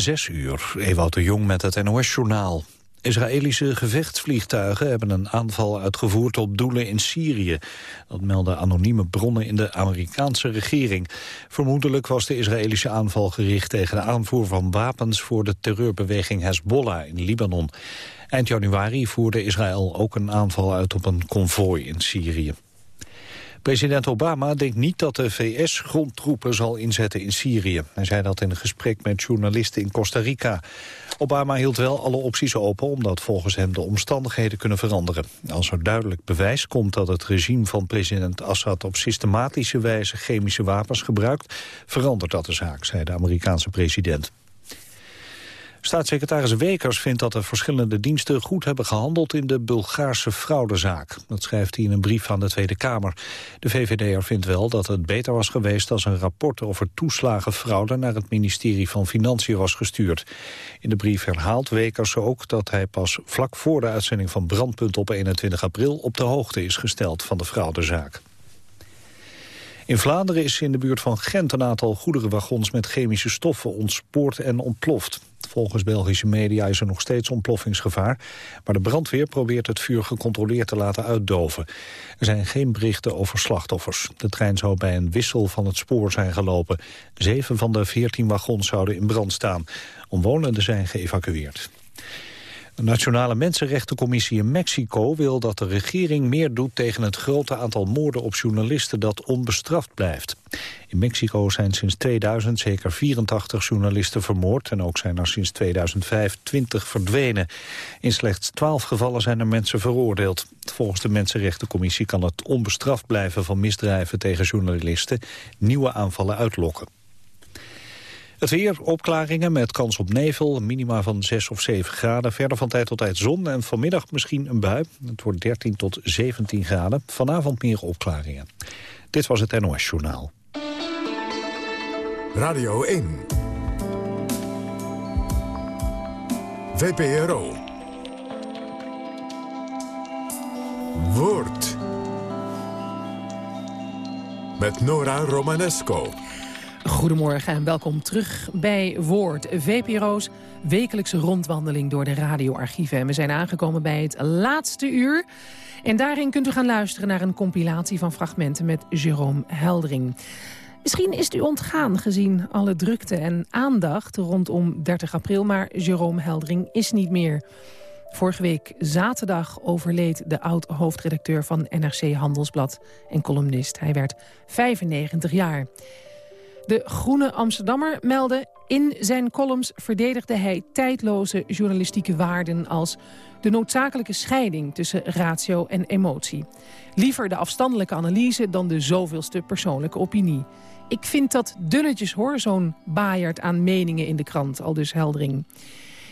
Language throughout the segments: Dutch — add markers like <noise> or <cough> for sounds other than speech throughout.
Zes uur, Ewout de Jong met het NOS-journaal. Israëlische gevechtsvliegtuigen hebben een aanval uitgevoerd op doelen in Syrië. Dat melden anonieme bronnen in de Amerikaanse regering. Vermoedelijk was de Israëlische aanval gericht tegen de aanvoer van wapens voor de terreurbeweging Hezbollah in Libanon. Eind januari voerde Israël ook een aanval uit op een konvooi in Syrië. President Obama denkt niet dat de VS grondtroepen zal inzetten in Syrië. Hij zei dat in een gesprek met journalisten in Costa Rica. Obama hield wel alle opties open omdat volgens hem de omstandigheden kunnen veranderen. Als er duidelijk bewijs komt dat het regime van president Assad op systematische wijze chemische wapens gebruikt, verandert dat de zaak, zei de Amerikaanse president. Staatssecretaris Wekers vindt dat de verschillende diensten goed hebben gehandeld in de Bulgaarse fraudezaak. Dat schrijft hij in een brief aan de Tweede Kamer. De VVD'er vindt wel dat het beter was geweest als een rapport over toeslagenfraude naar het ministerie van Financiën was gestuurd. In de brief herhaalt Wekers ook dat hij pas vlak voor de uitzending van Brandpunt op 21 april op de hoogte is gesteld van de fraudezaak. In Vlaanderen is in de buurt van Gent een aantal goederenwagons met chemische stoffen ontspoord en ontploft. Volgens Belgische media is er nog steeds ontploffingsgevaar, maar de brandweer probeert het vuur gecontroleerd te laten uitdoven. Er zijn geen berichten over slachtoffers. De trein zou bij een wissel van het spoor zijn gelopen. Zeven van de veertien wagons zouden in brand staan. Omwonenden zijn geëvacueerd. De Nationale Mensenrechtencommissie in Mexico wil dat de regering meer doet tegen het grote aantal moorden op journalisten dat onbestraft blijft. In Mexico zijn sinds 2000 zeker 84 journalisten vermoord en ook zijn er sinds 2005 20 verdwenen. In slechts 12 gevallen zijn er mensen veroordeeld. Volgens de Mensenrechtencommissie kan het onbestraft blijven van misdrijven tegen journalisten nieuwe aanvallen uitlokken. Het weer, opklaringen met kans op nevel, minima van 6 of 7 graden. Verder van tijd tot tijd zon en vanmiddag misschien een bui. Het wordt 13 tot 17 graden. Vanavond meer opklaringen. Dit was het NOS Journaal. Radio 1. VPRO. Woord. Met Nora Romanesco. Goedemorgen en welkom terug bij Woord, VPRO's wekelijkse rondwandeling door de radioarchieven. En we zijn aangekomen bij het laatste uur. En daarin kunt u gaan luisteren naar een compilatie van fragmenten met Jerome Heldering. Misschien is het u ontgaan gezien alle drukte en aandacht rondom 30 april... maar Jerome Heldering is niet meer. Vorige week zaterdag overleed de oud-hoofdredacteur van NRC Handelsblad en columnist. Hij werd 95 jaar. De Groene Amsterdammer meldde... in zijn columns verdedigde hij tijdloze journalistieke waarden... als de noodzakelijke scheiding tussen ratio en emotie. Liever de afstandelijke analyse dan de zoveelste persoonlijke opinie. Ik vind dat dunnetjes hoor, zo'n baaierd aan meningen in de krant, al dus Heldering.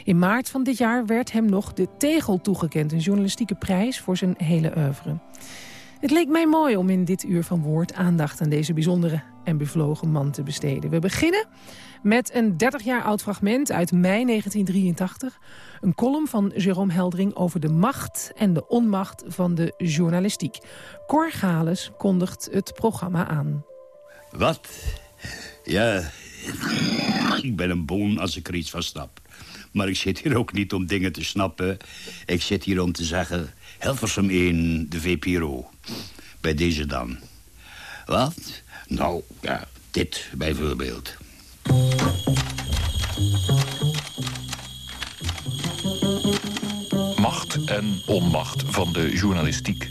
In maart van dit jaar werd hem nog de Tegel toegekend... een journalistieke prijs voor zijn hele oeuvre. Het leek mij mooi om in dit uur van woord aandacht aan deze bijzondere en bevlogen man te besteden. We beginnen met een 30 jaar oud fragment uit mei 1983. Een column van Jerome Heldering over de macht en de onmacht van de journalistiek. Cor Gales kondigt het programma aan. Wat? Ja, ik ben een boon als ik er iets van snap. Maar ik zit hier ook niet om dingen te snappen. Ik zit hier om te zeggen... Hilversum 1, de VPRO. Bij deze dan. Wat? Nou, ja, dit bijvoorbeeld. Macht en onmacht van de journalistiek.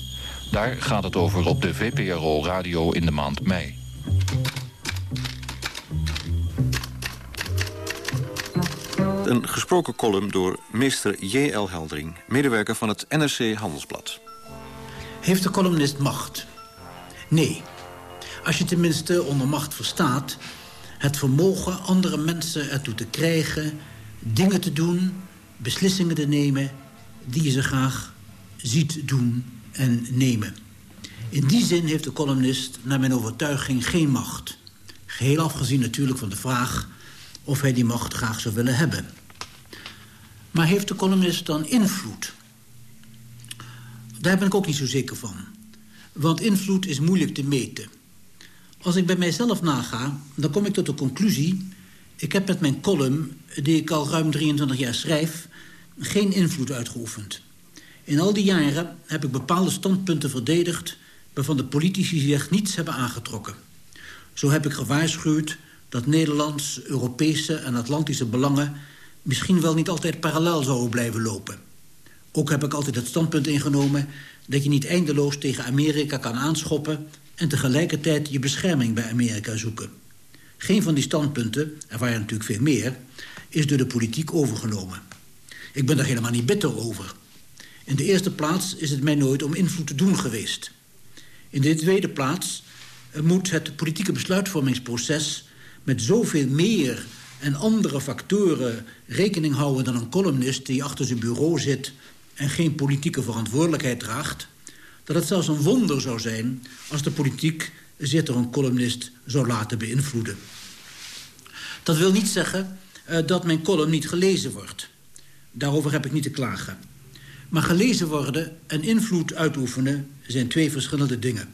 Daar gaat het over op de VPRO Radio in de maand mei. Een gesproken column door meester J.L. Heldering... medewerker van het NRC Handelsblad. Heeft de columnist macht? Nee. Als je tenminste onder macht verstaat... het vermogen andere mensen ertoe te krijgen... dingen te doen, beslissingen te nemen... die je ze graag ziet doen en nemen. In die zin heeft de columnist naar mijn overtuiging geen macht. Geheel afgezien natuurlijk van de vraag of hij die macht graag zou willen hebben. Maar heeft de columnist dan invloed? Daar ben ik ook niet zo zeker van. Want invloed is moeilijk te meten. Als ik bij mijzelf naga, dan kom ik tot de conclusie... Ik heb met mijn column, die ik al ruim 23 jaar schrijf... geen invloed uitgeoefend. In al die jaren heb ik bepaalde standpunten verdedigd... waarvan de politici zich niets hebben aangetrokken. Zo heb ik gewaarschuwd dat Nederlands, Europese en Atlantische belangen... misschien wel niet altijd parallel zouden blijven lopen. Ook heb ik altijd het standpunt ingenomen... dat je niet eindeloos tegen Amerika kan aanschoppen... en tegelijkertijd je bescherming bij Amerika zoeken. Geen van die standpunten, er waren natuurlijk veel meer... is door de politiek overgenomen. Ik ben daar helemaal niet bitter over. In de eerste plaats is het mij nooit om invloed te doen geweest. In de tweede plaats moet het politieke besluitvormingsproces... met zoveel meer en andere factoren rekening houden dan een columnist... die achter zijn bureau zit en geen politieke verantwoordelijkheid draagt... dat het zelfs een wonder zou zijn als de politiek zich door een columnist zou laten beïnvloeden. Dat wil niet zeggen uh, dat mijn column niet gelezen wordt. Daarover heb ik niet te klagen. Maar gelezen worden en invloed uitoefenen zijn twee verschillende dingen.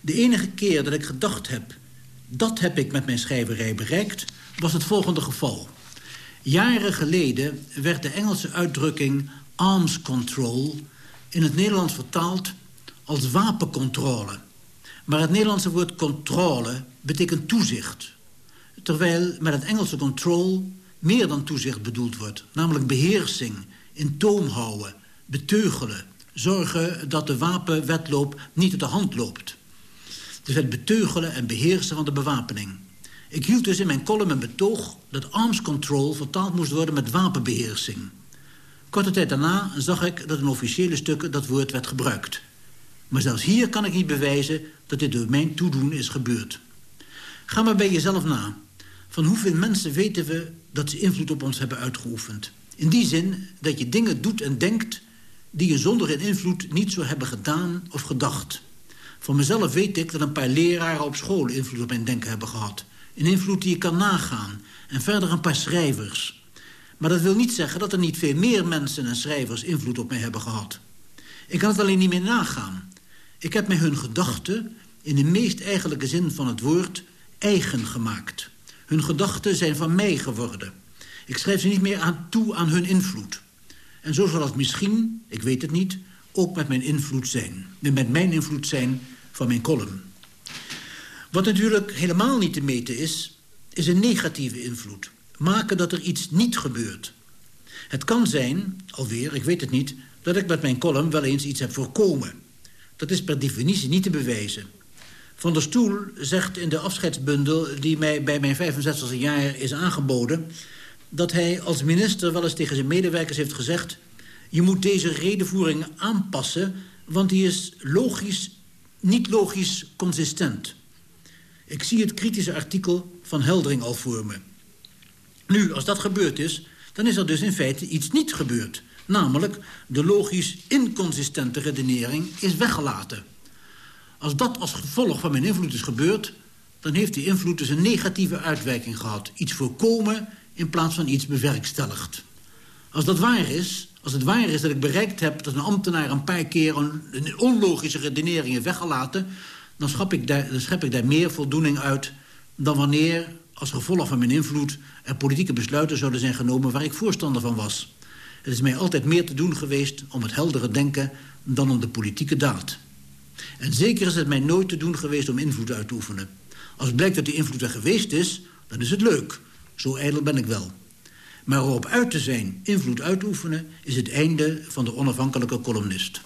De enige keer dat ik gedacht heb... dat heb ik met mijn schrijverij bereikt, was het volgende geval. Jaren geleden werd de Engelse uitdrukking arms control... in het Nederlands vertaald als wapencontrole. Maar het Nederlandse woord controle betekent toezicht. Terwijl met het Engelse control meer dan toezicht bedoeld wordt. Namelijk beheersing, in toom houden, beteugelen. Zorgen dat de wapenwetloop niet uit de hand loopt. Dus het beteugelen en beheersen van de bewapening. Ik hield dus in mijn column een betoog dat arms control vertaald moest worden met wapenbeheersing. Korte tijd daarna zag ik dat in officiële stukken dat woord werd gebruikt. Maar zelfs hier kan ik niet bewijzen dat dit door mijn toedoen is gebeurd. Ga maar bij jezelf na. Van hoeveel mensen weten we dat ze invloed op ons hebben uitgeoefend? In die zin dat je dingen doet en denkt... die je zonder hun invloed niet zou hebben gedaan of gedacht. Van mezelf weet ik dat een paar leraren op school invloed op mijn denken hebben gehad. Een invloed die je kan nagaan. En verder een paar schrijvers. Maar dat wil niet zeggen dat er niet veel meer mensen en schrijvers invloed op mij hebben gehad. Ik kan het alleen niet meer nagaan. Ik heb mij hun gedachten, in de meest eigenlijke zin van het woord, eigen gemaakt. Hun gedachten zijn van mij geworden. Ik schrijf ze niet meer aan toe aan hun invloed. En zo zal het misschien, ik weet het niet, ook met mijn invloed zijn. Met mijn invloed zijn van mijn column. Wat natuurlijk helemaal niet te meten is, is een negatieve invloed. Maken dat er iets niet gebeurt. Het kan zijn, alweer, ik weet het niet... dat ik met mijn column wel eens iets heb voorkomen. Dat is per definitie niet te bewijzen. Van der Stoel zegt in de afscheidsbundel... die mij bij mijn 65e jaar is aangeboden... dat hij als minister wel eens tegen zijn medewerkers heeft gezegd... je moet deze redenvoering aanpassen... want die is logisch, niet logisch consistent. Ik zie het kritische artikel van Heldering al voor me. Nu, als dat gebeurd is, dan is er dus in feite iets niet gebeurd. Namelijk, de logisch inconsistente redenering is weggelaten. Als dat als gevolg van mijn invloed is gebeurd... dan heeft die invloed dus een negatieve uitwerking gehad. Iets voorkomen in plaats van iets bewerkstelligd. Als dat waar is, als het waar is dat ik bereikt heb... dat een ambtenaar een paar keer een, onlogische redenering heeft weggelaten... dan schep, ik daar, dan schep ik daar meer voldoening uit... dan wanneer als gevolg van mijn invloed... er politieke besluiten zouden zijn genomen waar ik voorstander van was. Het is mij altijd meer te doen geweest om het heldere denken... dan om de politieke daad. En zeker is het mij nooit te doen geweest om invloed uit te oefenen. Als blijkt dat die invloed er geweest is, dan is het leuk. Zo ijdel ben ik wel. Maar erop uit te zijn, invloed uit te oefenen... is het einde van de onafhankelijke columnist.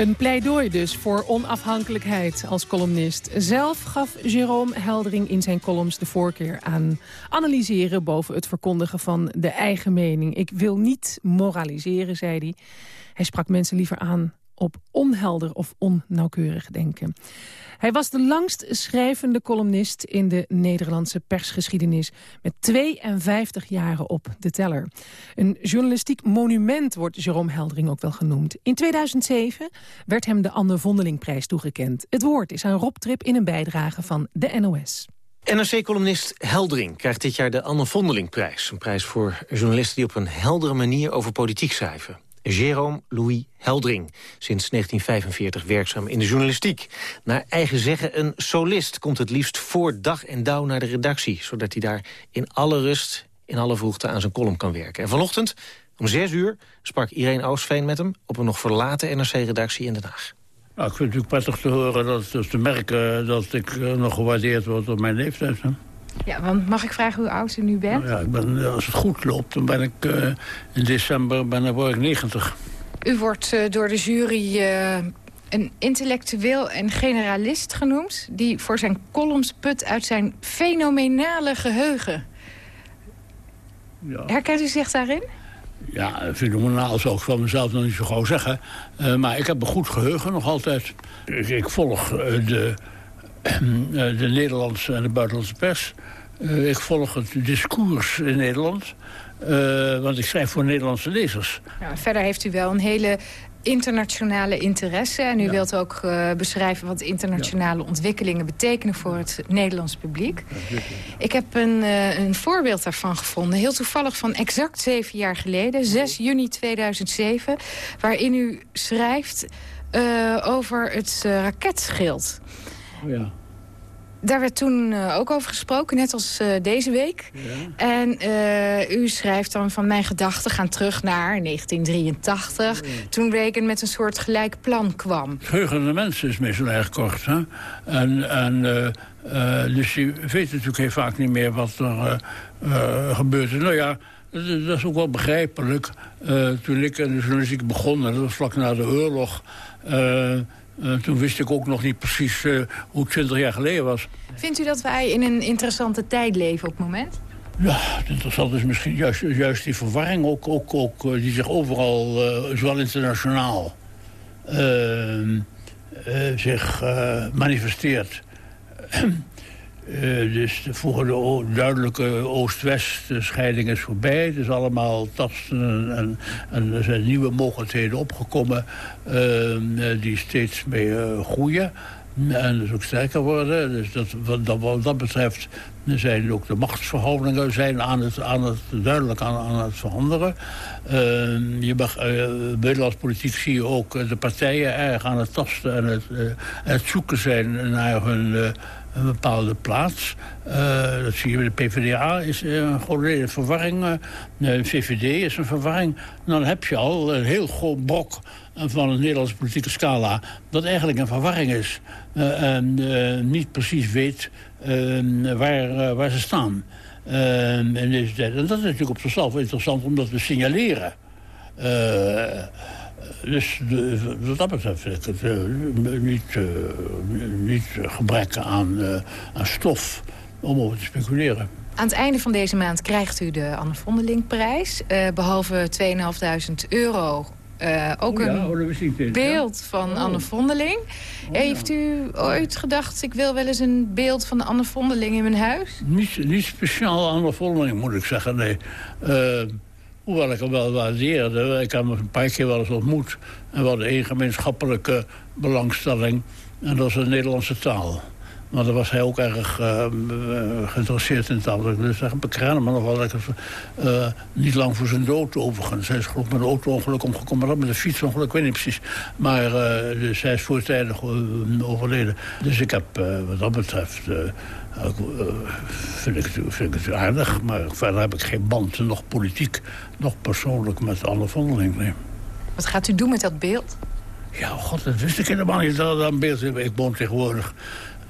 Een pleidooi dus voor onafhankelijkheid als columnist. Zelf gaf Jérôme Heldering in zijn columns de voorkeur aan analyseren... boven het verkondigen van de eigen mening. Ik wil niet moraliseren, zei hij. Hij sprak mensen liever aan op onhelder of onnauwkeurig denken. Hij was de langst schrijvende columnist in de Nederlandse persgeschiedenis... met 52 jaren op de teller. Een journalistiek monument wordt Jerome Heldering ook wel genoemd. In 2007 werd hem de Anne Vondelingprijs toegekend. Het woord is aan Rob Trip in een bijdrage van de NOS. NRC-columnist Heldering krijgt dit jaar de Anne Vondelingprijs. Een prijs voor journalisten die op een heldere manier over politiek schrijven. Jérôme Louis Heldring, sinds 1945 werkzaam in de journalistiek. Naar eigen zeggen een solist komt het liefst voor dag en dauw naar de redactie... zodat hij daar in alle rust, in alle vroegte aan zijn column kan werken. En vanochtend, om zes uur, sprak Irene Oostveen met hem... op een nog verlaten NRC-redactie in Den Haag. Nou, ik vind het natuurlijk prettig te horen, dat, dus te merken... dat ik eh, nog gewaardeerd word op mijn leeftijd. Ja, want mag ik vragen hoe oud u nu bent? Nou ja, ik ben, als het goed loopt, dan ben ik uh, in december ben, word ik 90. U wordt uh, door de jury uh, een intellectueel en generalist genoemd... die voor zijn columns put uit zijn fenomenale geheugen. Ja. Herkent u zich daarin? Ja, fenomenaal zou ik van mezelf nog niet zo gauw zeggen. Maar ik heb een goed geheugen nog altijd. Ik, ik volg de, <clears throat> de Nederlandse en de buitenlandse pers. Uh, ik volg het discours in Nederland. Uh, want ik schrijf voor Nederlandse lezers. Ja, verder heeft u wel een hele internationale interesse. En u ja. wilt ook uh, beschrijven wat internationale ja. ontwikkelingen betekenen voor het Nederlands publiek. Ja, ik heb een, uh, een voorbeeld daarvan gevonden. Heel toevallig van exact zeven jaar geleden, 6 juni 2007. Waarin u schrijft uh, over het raketschild. Oh ja. Daar werd toen uh, ook over gesproken, net als uh, deze week. Ja. En uh, u schrijft dan van mijn gedachten gaan terug naar 1983... Ja. toen Reagan met een soort gelijk plan kwam. Het geheugen van de mensen is meestal erg kort. Hè? En, en, dus je weet natuurlijk heel vaak niet meer wat er gebeurt. Nou ja, dat, dat is ook wel begrijpelijk. toen ik in de journalistiek begon, dat was vlak na de oorlog... Uh, toen wist ik ook nog niet precies uh, hoe het 20 jaar geleden was. Vindt u dat wij in een interessante tijd leven op het moment? Ja, het interessante is misschien juist, juist die verwarring ook, ook, ook, uh, die zich overal, zowel internationaal, zich manifesteert. <clears throat> Dus vroeger de duidelijke Oost-West scheiding is voorbij. Het is allemaal tasten en, en, er zijn nieuwe mogelijkheden opgekomen... Uh, die steeds meer groeien en dus ook sterker worden. Dus dat, wat, dat betreft zijn ook de machtsverhoudingen zijn aan het, aan het, duidelijk aan, aan het veranderen. Uh, je mag, uh, politiek zie je ook de partijen erg aan het tasten... en het, het zoeken zijn naar hun een bepaalde plaats. Uh, dat zie je bij de PvdA, is een grote verwarring. De VVD is een verwarring. Dan heb je al een heel groot brok van de Nederlandse politieke scala... dat eigenlijk een verwarring is. En niet precies weet waar, waar ze staan. in deze. En dat is natuurlijk op zichzelf interessant om dat te signaleren dus de, wat dat betreft vind ik het uh, niet, uh, niet gebrek aan, uh, aan stof om over te speculeren. Aan het einde van deze maand krijgt u de Anne Vondelingprijs. behalve 2.500 euro ook oh ja, een oh, beeld van oh. Anne Vondeling. Oh, Heeft u ooit gedacht, ik wil wel eens een beeld van Anne Vondeling in mijn huis? Niet, niet speciaal Anne Vondeling, moet ik zeggen, nee. Hoewel ik hem wel waardeerde. Ik heb hem een paar keer wel eens ontmoet. En we hadden één gemeenschappelijke belangstelling. En dat was de Nederlandse taal. Maar daar was hij ook erg uh, geïnteresseerd in taal. Dus ik bekende me nog wel lekker. Uh, niet lang voor zijn dood overigens. Hij is geloof met een auto-ongeluk omgekomen. Maar met een fietsongeluk, ik weet niet precies. Maar uh, hij is voortijdig overleden. Dus ik heb wat dat betreft uh, vind, ik, vind ik het aardig, maar verder heb ik geen band, nog politiek, nog persoonlijk met Anne Vondeling. Nee. Wat gaat u doen met dat beeld? Ja, god, dat wist ik helemaal niet dat dat een beeld is. Ik woon tegenwoordig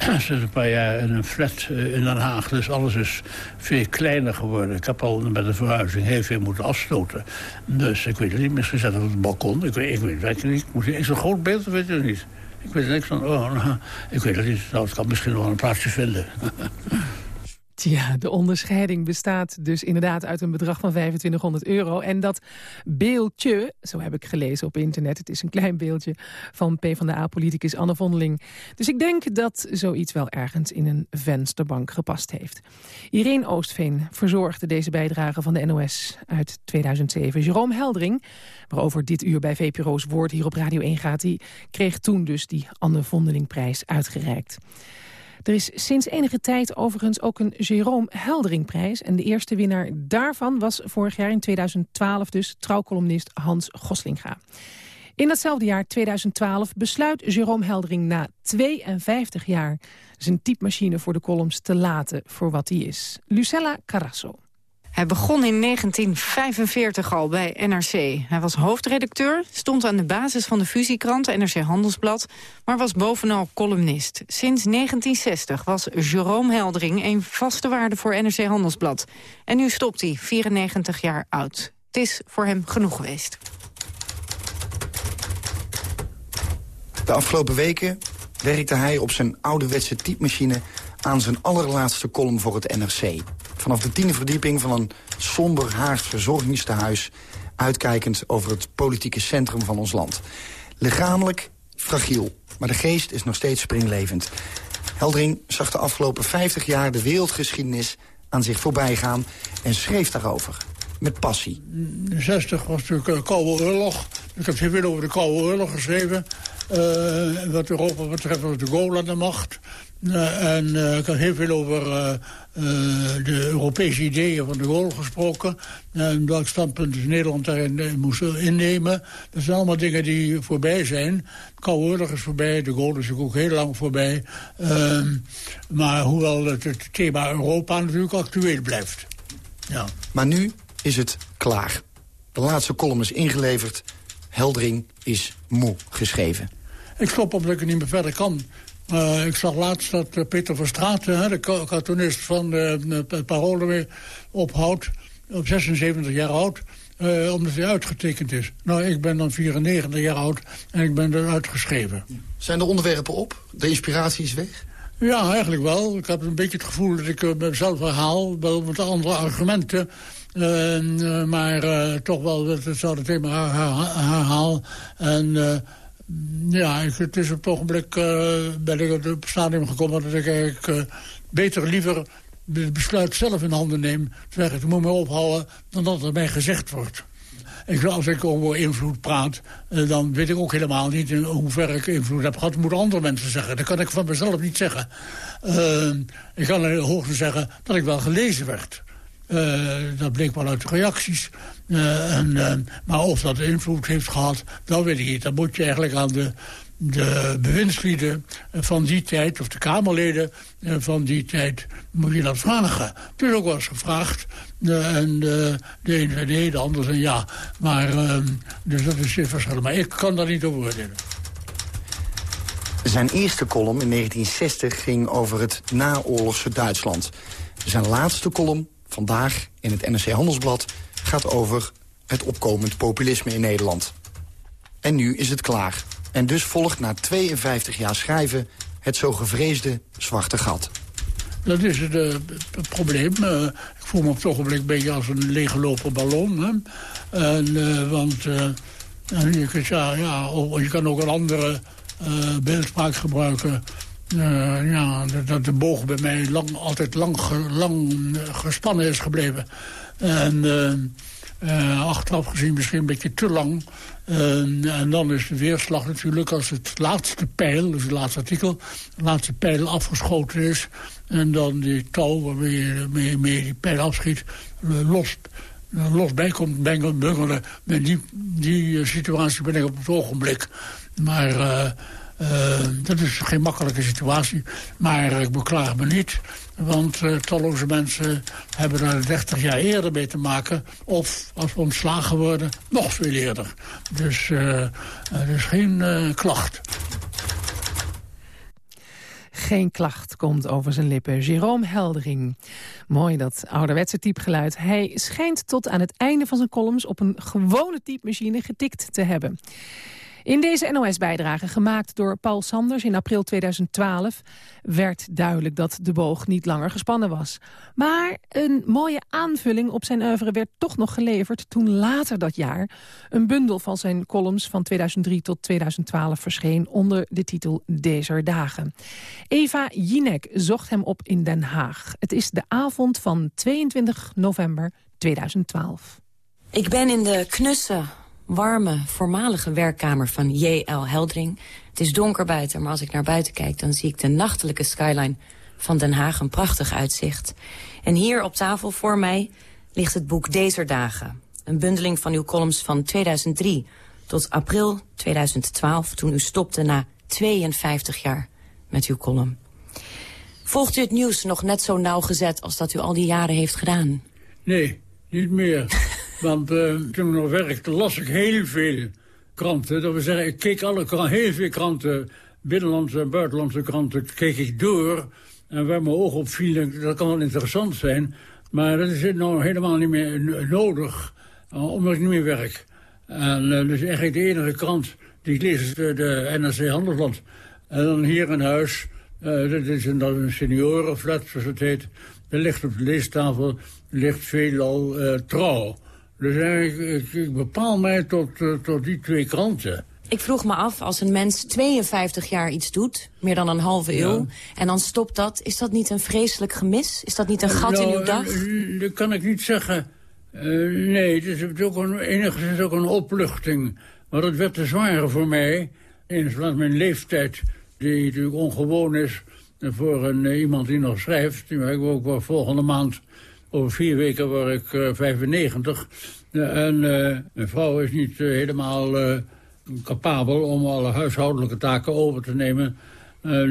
<clears throat> sinds een paar jaar in een flat in Den Haag. Dus alles is veel kleiner geworden. Ik heb al met de verhuizing heel veel moeten afstoten. Dus ik weet het niet, misschien zet op het balkon. Ik weet, ik weet het niet. Is een groot beeld, weet je niet. Ik weet niks van, oh, nou, ik weet het niet. Nou, het kan misschien nog een plaatsje vinden. <laughs> Tja, de onderscheiding bestaat dus inderdaad uit een bedrag van 2500 euro. En dat beeldje, zo heb ik gelezen op internet... het is een klein beeldje van PvdA-politicus Anne Vondeling. Dus ik denk dat zoiets wel ergens in een vensterbank gepast heeft. Irene Oostveen verzorgde deze bijdrage van de NOS uit 2007. Jerome Heldering, waarover dit uur bij VPRO's Woord hier op Radio 1 gaat... die kreeg toen dus die Anne Vondelingprijs uitgereikt. Er is sinds enige tijd overigens ook een Jerome Helderingprijs. En de eerste winnaar daarvan was vorig jaar in 2012 dus trouwcolumnist Hans Goslinga. In datzelfde jaar, 2012, besluit Jerome Heldering na 52 jaar... zijn typemachine voor de columns te laten voor wat hij is. Lucella Carasso. Hij begon in 1945 al bij NRC. Hij was hoofdredacteur, stond aan de basis van de fusiekrant NRC Handelsblad, maar was bovenal columnist. Sinds 1960 was Jerome Heldering een vaste waarde voor NRC Handelsblad. En nu stopt hij, 94 jaar oud. Het is voor hem genoeg geweest. De afgelopen weken werkte hij op zijn ouderwetse typemachine aan zijn allerlaatste column voor het NRC. Vanaf de tiende verdieping van een somber Haags verzorgingstehuis... uitkijkend over het politieke centrum van ons land. Lichamelijk fragiel, maar de geest is nog steeds springlevend. Heldring zag de afgelopen 50 jaar de wereldgeschiedenis aan zich voorbij gaan... en schreef daarover met passie. De 60 was natuurlijk een Koude Oorlog. Ik heb heel veel over de Koude Oorlog geschreven. Wat Europa betreft was de Gaulle aan de macht. En ik heb heel veel over de Europese ideeën van de Gaulle gesproken. En welk standpunt dus Nederland daarin moest innemen. Dat zijn allemaal dingen die voorbij zijn. De Koude Oorlog is voorbij, de Gaulle is ook heel lang voorbij. Ehm, maar hoewel het, het, thema Europa natuurlijk actueel blijft. Ja. Maar nu is het klaar. De laatste column is ingeleverd. Heldering is moe geschreven. Ik stop omdat ik er niet meer verder kan. Uh, ik zag laatst dat uh, Peter van Straten, de cartoonist van uh, het Parool, weer ophoudt. Op 76 jaar oud. omdat hij uitgetekend is. Nou, ik ben dan 94 jaar oud en ik ben er uitgeschreven. Zijn de onderwerpen op? De inspiratie is weg? Ja, eigenlijk wel. Ik heb een beetje het gevoel dat ik mezelf herhaal. Wel met andere argumenten. Maar toch wel hetzelfde thema herhaal. En ja, het is op het ogenblik ben ik op het stadium gekomen... dat ik beter liever het besluit zelf in handen neem. Zeg, het moet me ophouden dan dat er mij gezegd wordt. Ik, als ik over invloed praat, dan weet ik ook helemaal niet... in hoeverre ik invloed heb gehad. Dat moeten andere mensen zeggen. Dat kan ik van mezelf niet zeggen. ik kan hoogstens zeggen dat ik wel gelezen werd. Uh, dat bleek wel uit de reacties. En, uh, maar of dat invloed heeft gehad, dat weet ik niet. Dan moet je eigenlijk aan de, de bewindslieden van die tijd... of de Kamerleden van die tijd, moet je dat vragen. Het is ook wel eens gevraagd. en de ene zei nee, de ander zei ja. Maar, ehm, dus dat is verschil. Maar ik kan daar niet over oordelen. Zijn eerste column in 1960 ging over het naoorlogse Duitsland. Zijn laatste column vandaag in het NRC Handelsblad gaat over het opkomend populisme in Nederland. En nu is het klaar. En dus volgt na 52 jaar schrijven het zo gevreesde zwarte gat. Dat is het, het probleem. Uh, ik voel me op het ogenblik een beetje als een leeggelopen ballon. Hè? En, uh, want je, kunt, ja, ja, je kan ook een andere beeldspraak gebruiken. Uh, ja, dat de boog bij mij lang, altijd lang, lang gespannen is gebleven. En uh, achteraf gezien misschien een beetje te lang. en dan is de weerslag natuurlijk als het laatste pijl, dus het laatste artikel... het laatste pijl afgeschoten is... en dan die touw waarmee je mee, mee die pijl afschiet los, los bij komt bungelen. Met die, die situatie ben ik op het ogenblik. Maar... Uh, dat is geen makkelijke situatie. Maar ik beklaag me niet. Want uh, talloze mensen hebben daar 30 jaar eerder mee te maken. Of als we ontslagen worden, nog veel eerder. Dus uh, er is geen klacht. Geen klacht komt over zijn lippen. Jerome Heldering. Mooi dat ouderwetse typgeluid. Hij schijnt tot aan het einde van zijn columns... op een gewone typemachine getikt te hebben. In deze NOS-bijdrage, gemaakt door Paul Sanders in april 2012... werd duidelijk dat de boog niet langer gespannen was. Maar een mooie aanvulling op zijn oeuvre werd toch nog geleverd... toen later dat jaar een bundel van zijn columns van 2003 tot 2012 verscheen... onder de titel Dezer Dagen. Eva Jinek zocht hem op in Den Haag. Het is de avond van 22 november 2012. Ik ben in de knusse, warme, voormalige werkkamer van J.L. Heldring. Het is donker buiten, maar als ik naar buiten kijk... dan zie ik de nachtelijke skyline van Den Haag, een prachtig uitzicht. En hier op tafel voor mij ligt het boek Dezer Dagen. Een bundeling van uw columns van 2003 tot april 2012... toen u stopte na 52 jaar met uw column. Volgt u het nieuws nog net zo nauwgezet als dat u al die jaren heeft gedaan? Nee, niet meer. <laughs> Want uh, toen ik nog werkte las ik heel veel kranten. Dat we zeggen, ik keek alle kranten, heel veel kranten, binnenlandse en buitenlandse kranten, keek ik door. En waar mijn oog op viel, dat kan wel interessant zijn. Maar dat is nou helemaal niet meer nodig, uh, omdat ik niet meer werk. En uh, dus eigenlijk de enige krant die ik lees is de, de NRC Handelsblad. En dan hier in huis, dat is een, een seniorenflat, zoals het heet. Er ligt op de leestafel ligt veelal trouw. Dus eigenlijk, ik, ik bepaal mij tot, uh, tot die twee kranten. Ik vroeg me af, als een mens 52 jaar iets doet, meer dan een halve eeuw... Ja. en dan stopt dat, is dat niet een vreselijk gemis? Is dat niet een gat nou, in uw dag? Dat kan ik niet zeggen. Uh, nee, het is ook een, enigszins ook een opluchting. Maar het werd te zwaar voor mij, eens van mijn leeftijd... die natuurlijk ongewoon is voor een, iemand die nog schrijft. Ik ook wel volgende maand, over vier weken, word ik uh, 95. en uh, mijn vrouw is niet helemaal capabel om alle huishoudelijke taken over te nemen.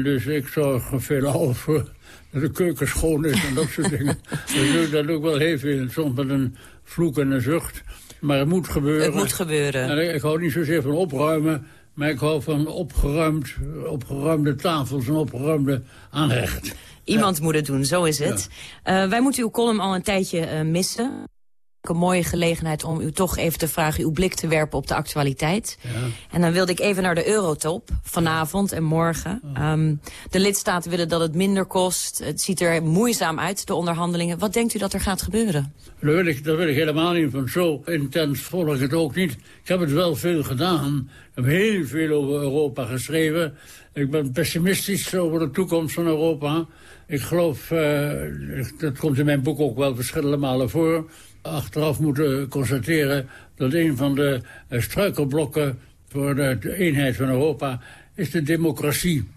dus ik zorg veelal voor dat de keuken schoon is en dat soort <laughs> dingen. Dus dat doe ik wel heel veel, soms met een vloek en een zucht. Maar het moet gebeuren. Het moet gebeuren. En ik, ik hou niet zozeer van opruimen... Maar ik hou van opgeruimd, opgeruimde tafels en opgeruimde aanrecht. Iemand ja. moet het doen, zo is het. Ja. Uh, wij moeten uw column al een tijdje uh, missen. Een mooie gelegenheid om u toch even te vragen uw blik te werpen op de actualiteit. Ja. En dan wilde ik even naar de Eurotop, vanavond en morgen. Oh. Um, de lidstaten willen dat het minder kost. Het ziet er moeizaam uit, de onderhandelingen. Wat denkt u dat er gaat gebeuren? Dat wil ik, dat wil ik helemaal niet, van zo intens volg ik het ook niet. Ik heb het wel veel gedaan. Ik heb heel veel over Europa geschreven. Ik ben pessimistisch over de toekomst van Europa. Ik geloof, uh, dat komt in mijn boek ook wel verschillende malen voor achteraf moeten constateren dat een van de struikelblokken voor de eenheid van Europa is de democratie.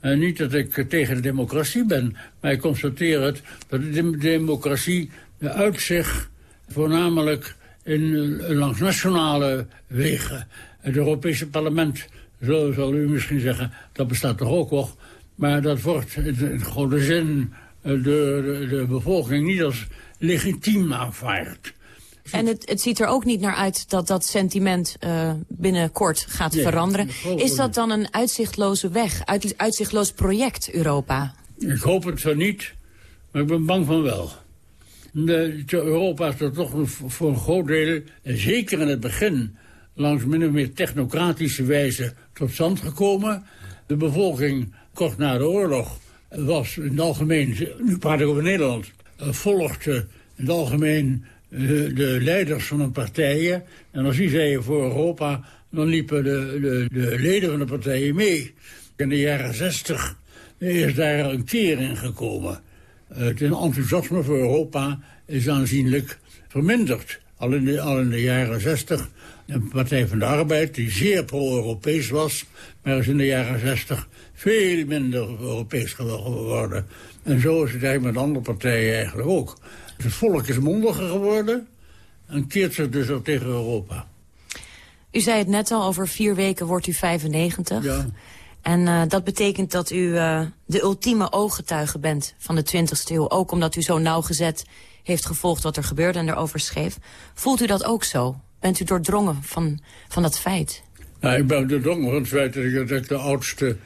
En niet dat ik tegen de democratie ben, maar ik constateer het dat de democratie uitzicht voornamelijk in, langs nationale wegen. Het Europese parlement, zo zal u misschien zeggen, dat bestaat toch ook nog. Maar dat wordt in grote zin de, de, de bevolking niet als legitiem aanvaardt. En het, het, ziet er ook niet naar uit dat dat sentiment uh, binnenkort gaat nee, veranderen. Is dat dan een uitzichtloze weg, uit, uitzichtloos project, Europa? Ik hoop het zo niet, maar ik ben bang van wel. De, Europa is er toch voor een groot deel, en zeker in het begin... langs min of meer technocratische wijze tot stand gekomen. De bevolking, kort na de oorlog, was in het algemeen... nu praat ik over Nederland volgde in het algemeen de leiders van een partijen. En als die zeiden voor Europa, dan liepen de, de, de leden van de partijen mee. In de jaren zestig is daar een keer in gekomen. Het enthousiasme voor Europa is aanzienlijk verminderd. Al in de, al in de jaren zestig, de Partij van de Arbeid, die zeer pro-Europees was... maar is in de jaren zestig veel minder Europees geworden. En zo is het eigenlijk met andere partijen eigenlijk ook. Het volk is mondiger geworden en keert zich dus ook tegen Europa. U zei het net al, over vier weken wordt u 95. Ja. En uh, dat betekent dat u uh, de ultieme ooggetuige bent van de 20e eeuw. Ook omdat u zo nauwgezet heeft gevolgd wat er gebeurde en erover schreef. Voelt u dat ook zo? Bent u doordrongen van, van dat feit? Nou, ik ben doordrongen van het feit dat ik, de oudste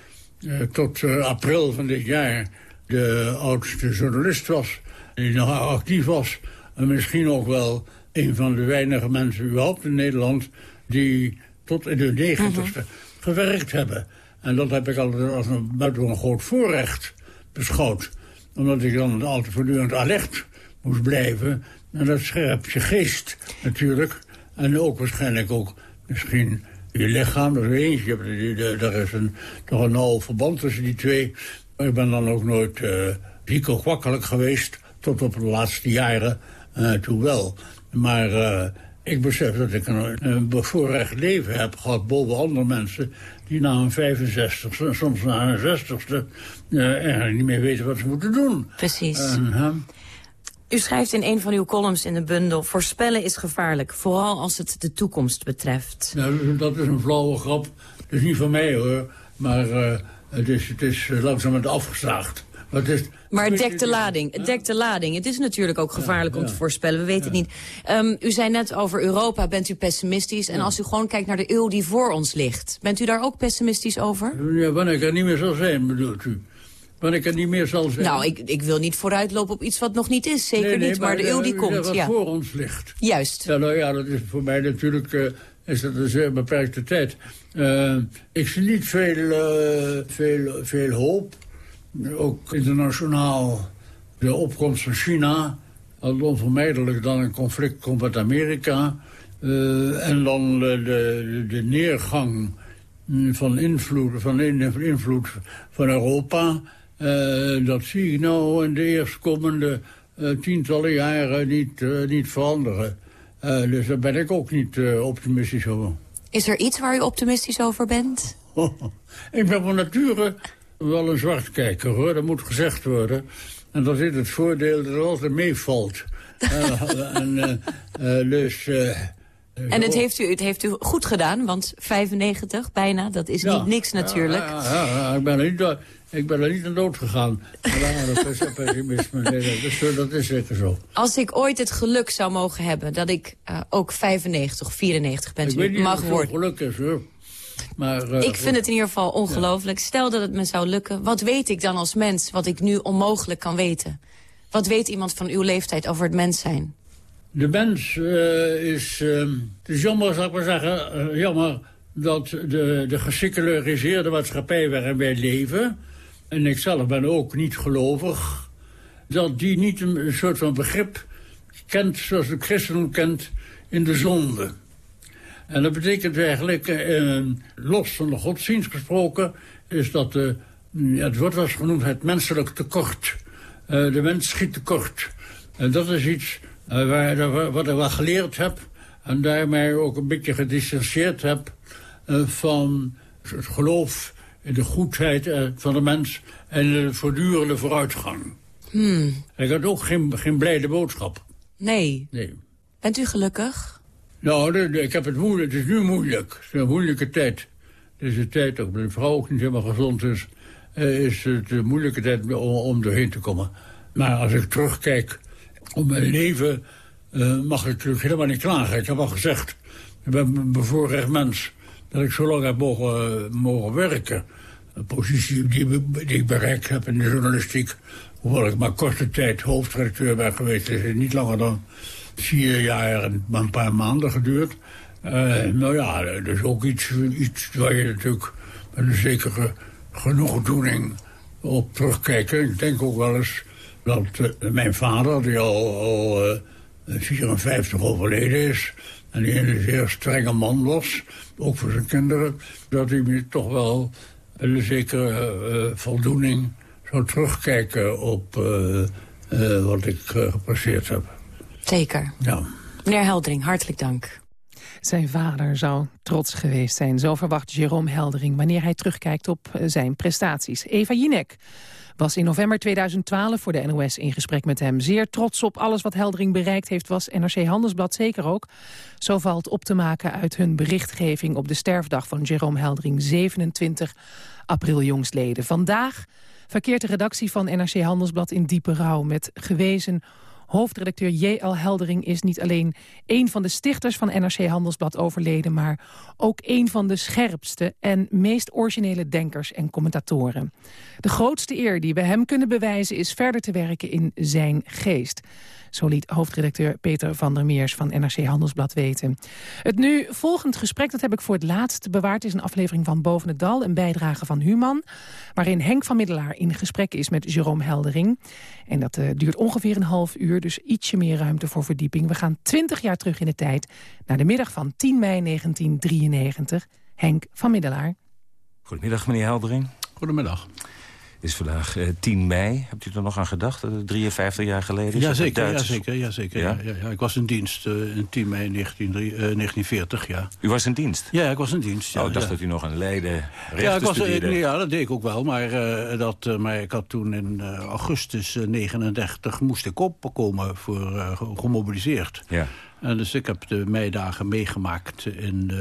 tot april van dit jaar de oudste journalist was, die nog actief was. En misschien ook wel een van de weinige mensen überhaupt in Nederland... die tot in de negentigste gewerkt hebben. En dat heb ik altijd als een buitengewoon groot voorrecht beschouwd. Omdat ik dan altijd voortdurend alert moest blijven. En dat scherpt je geest natuurlijk. En ook waarschijnlijk ook misschien je lichaam. Dat is eens. Je hebt, er is een, toch een nauw verband tussen die twee. Ik ben dan ook nooit uh, ziek of wakkelijk geweest. Tot op de laatste jaren uh, toe wel. Maar uh, ik besef dat ik een, een bevoorrecht leven heb gehad boven andere mensen... die na een 65 e soms na een 60ste eigenlijk niet meer weten wat ze moeten doen. Precies. U schrijft in een van uw columns in de bundel... voorspellen is gevaarlijk, vooral als het de toekomst betreft. Nou, dat is een flauwe grap. Dat is niet van mij, hoor. Maar uh, het is, het is langzaam afgeslaagd. Maar het, is, maar het dekt de lading. Het dekt de lading. Het is natuurlijk ook gevaarlijk ja, ja. om te voorspellen. We weten het niet. Um, u zei net over Europa, bent u pessimistisch. En als u gewoon kijkt naar de eeuw die voor ons ligt... bent u daar ook pessimistisch over? Ja, wanneer ik er niet meer zal zijn, bedoelt u? Wanneer ik er niet meer zal zijn. Nou, ik, ik wil niet vooruitlopen op iets wat nog niet is. Zeker nee, nee, niet, maar, maar de eeuw die uh, komt. Wat ja. voor ons ligt. Juist. Ja, nou ja, dat is voor mij natuurlijk... Uh, is dat een zeer beperkte tijd. Uh, ik zie niet veel, uh, veel, veel hoop. Ook internationaal de opkomst van China. Al onvermijdelijk dan een conflict komt met Amerika. En dan de, de, de neergang van invloed van, invloed van Europa... Uh, dat zie ik nou in de eerstkomende uh, tientallen jaren niet, uh, niet veranderen. dus daar ben ik ook niet optimistisch over. Is er iets waar u optimistisch over bent? <laughs> ik ben van nature wel een zwartkijker, hoor. Dat moet gezegd worden. En dan zit het voordeel dat het altijd meevalt. <laughs> en, dus... En het heeft, u, het heeft u goed gedaan, want 95 bijna, dat is ja, niet niks natuurlijk. Ja, ja, ja, ik ben er niet, ik ben er niet aan dood gegaan. dat is pessimisme. Nee, dat, is, dat is zeker zo. Als ik ooit het geluk zou mogen hebben dat ik uh, ook 95 of 94 ben, ik weet niet mag worden. geluk is hoor. Maar, uh, ik vind het in ieder geval ongelooflijk. Stel dat het me zou lukken, wat weet ik dan als mens wat ik nu onmogelijk kan weten? Wat weet iemand van uw leeftijd over het mens zijn? De mens uh, is... Uh, het is jammer, zou ik maar zeggen, jammer dat de, de geseculariseerde maatschappij waarin wij leven... en ik zelf ben ook niet gelovig... dat die niet een, soort van begrip kent zoals het christendom kent in de zonde. En dat betekent eigenlijk, los van de godsdienst gesproken... is dat, de, ja, het wordt wel eens genoemd, het menselijk tekort. de mens schiet tekort. En dat is iets waar, wat ik wel geleerd heb... en daarmee ook een beetje gedistanceerd heb... Van het geloof de goedheid uh, van de mens... en de voortdurende vooruitgang. Hmm. Ik had ook geen, geen blijde boodschap. Nee. nee. Bent u gelukkig? Nou, ik heb het moeilijk. Het is nu moeilijk. Het is een moeilijke tijd. Het is een tijd, ook mijn vrouw ook niet helemaal gezond is... is het een moeilijke tijd om, om doorheen te komen. Maar als ik terugkijk op mijn leven uh, mag ik natuurlijk helemaal niet klagen. Ik heb al gezegd, ik ben een bevoorrecht mens... dat ik zo lang heb mogen, mogen werken. Een positie die, ik bereikt heb in de journalistiek... hoewel ik maar korte tijd hoofdredacteur ben geweest... is niet langer dan vier jaar en een paar maanden geduurd. Uh, nou ja, is ook iets, iets waar je natuurlijk met een zekere genoegdoening op terugkijkt. Ik denk ook wel eens dat uh, mijn vader, die al, al uh, 54 overleden is... en die een zeer strenge man was, ook voor zijn kinderen... dat hij me toch wel een zekere uh, voldoening zou terugkijken op wat ik gepasseerd heb. Zeker. Ja. Meneer Heldering, hartelijk dank. Zijn vader zou trots geweest zijn. Zo verwacht Jerome Heldering wanneer hij terugkijkt op zijn prestaties. Eva Jinek was in november 2012 voor de NOS in gesprek met hem. Zeer trots op alles wat Heldering bereikt heeft was NRC Handelsblad zeker ook. Zo valt op te maken uit hun berichtgeving op de sterfdag van Jerome Heldering 27 april jongstleden. Vandaag verkeert de redactie van NRC Handelsblad in diepe rouw met gewezen Hoofdredacteur J.L. Heldering is niet alleen een van de stichters van NRC Handelsblad overleden... maar ook een van de scherpste en meest originele denkers en commentatoren. De grootste eer die we hem kunnen bewijzen is verder te werken in zijn geest. Zo liet hoofdredacteur Peter van der Meers van NRC Handelsblad weten. Het nu volgend gesprek, dat heb ik voor het laatst bewaard... is een aflevering van Boven het Dal, een bijdrage van Human... waarin Henk van Middelaar in gesprek is met Jerome Heldering. En dat uh, duurt ongeveer een half uur, dus ietsje meer ruimte voor verdieping. We gaan twintig jaar terug in de tijd, naar de middag van 10 mei 1993. Henk van Middelaar. Goedemiddag, meneer Heldering. Goedemiddag. Is vandaag uh, 10 mei. Hebt u er nog aan gedacht? Dat het 53 jaar geleden is? Jazeker, ja, zeker, ja, zeker. Ja? Ja, ja, Ik was in dienst uh, in 10 mei 19, uh, 1940, ja. U was in dienst? Ja, ik was in dienst. Ja, oh, ik dacht dat u nog aan Leiden ja, ik was, ja, dat deed ik ook wel. Maar, dat, maar ik had toen in augustus 39 moest ik opkomen voor gemobiliseerd. Ja. En dus ik heb de meidagen meegemaakt in...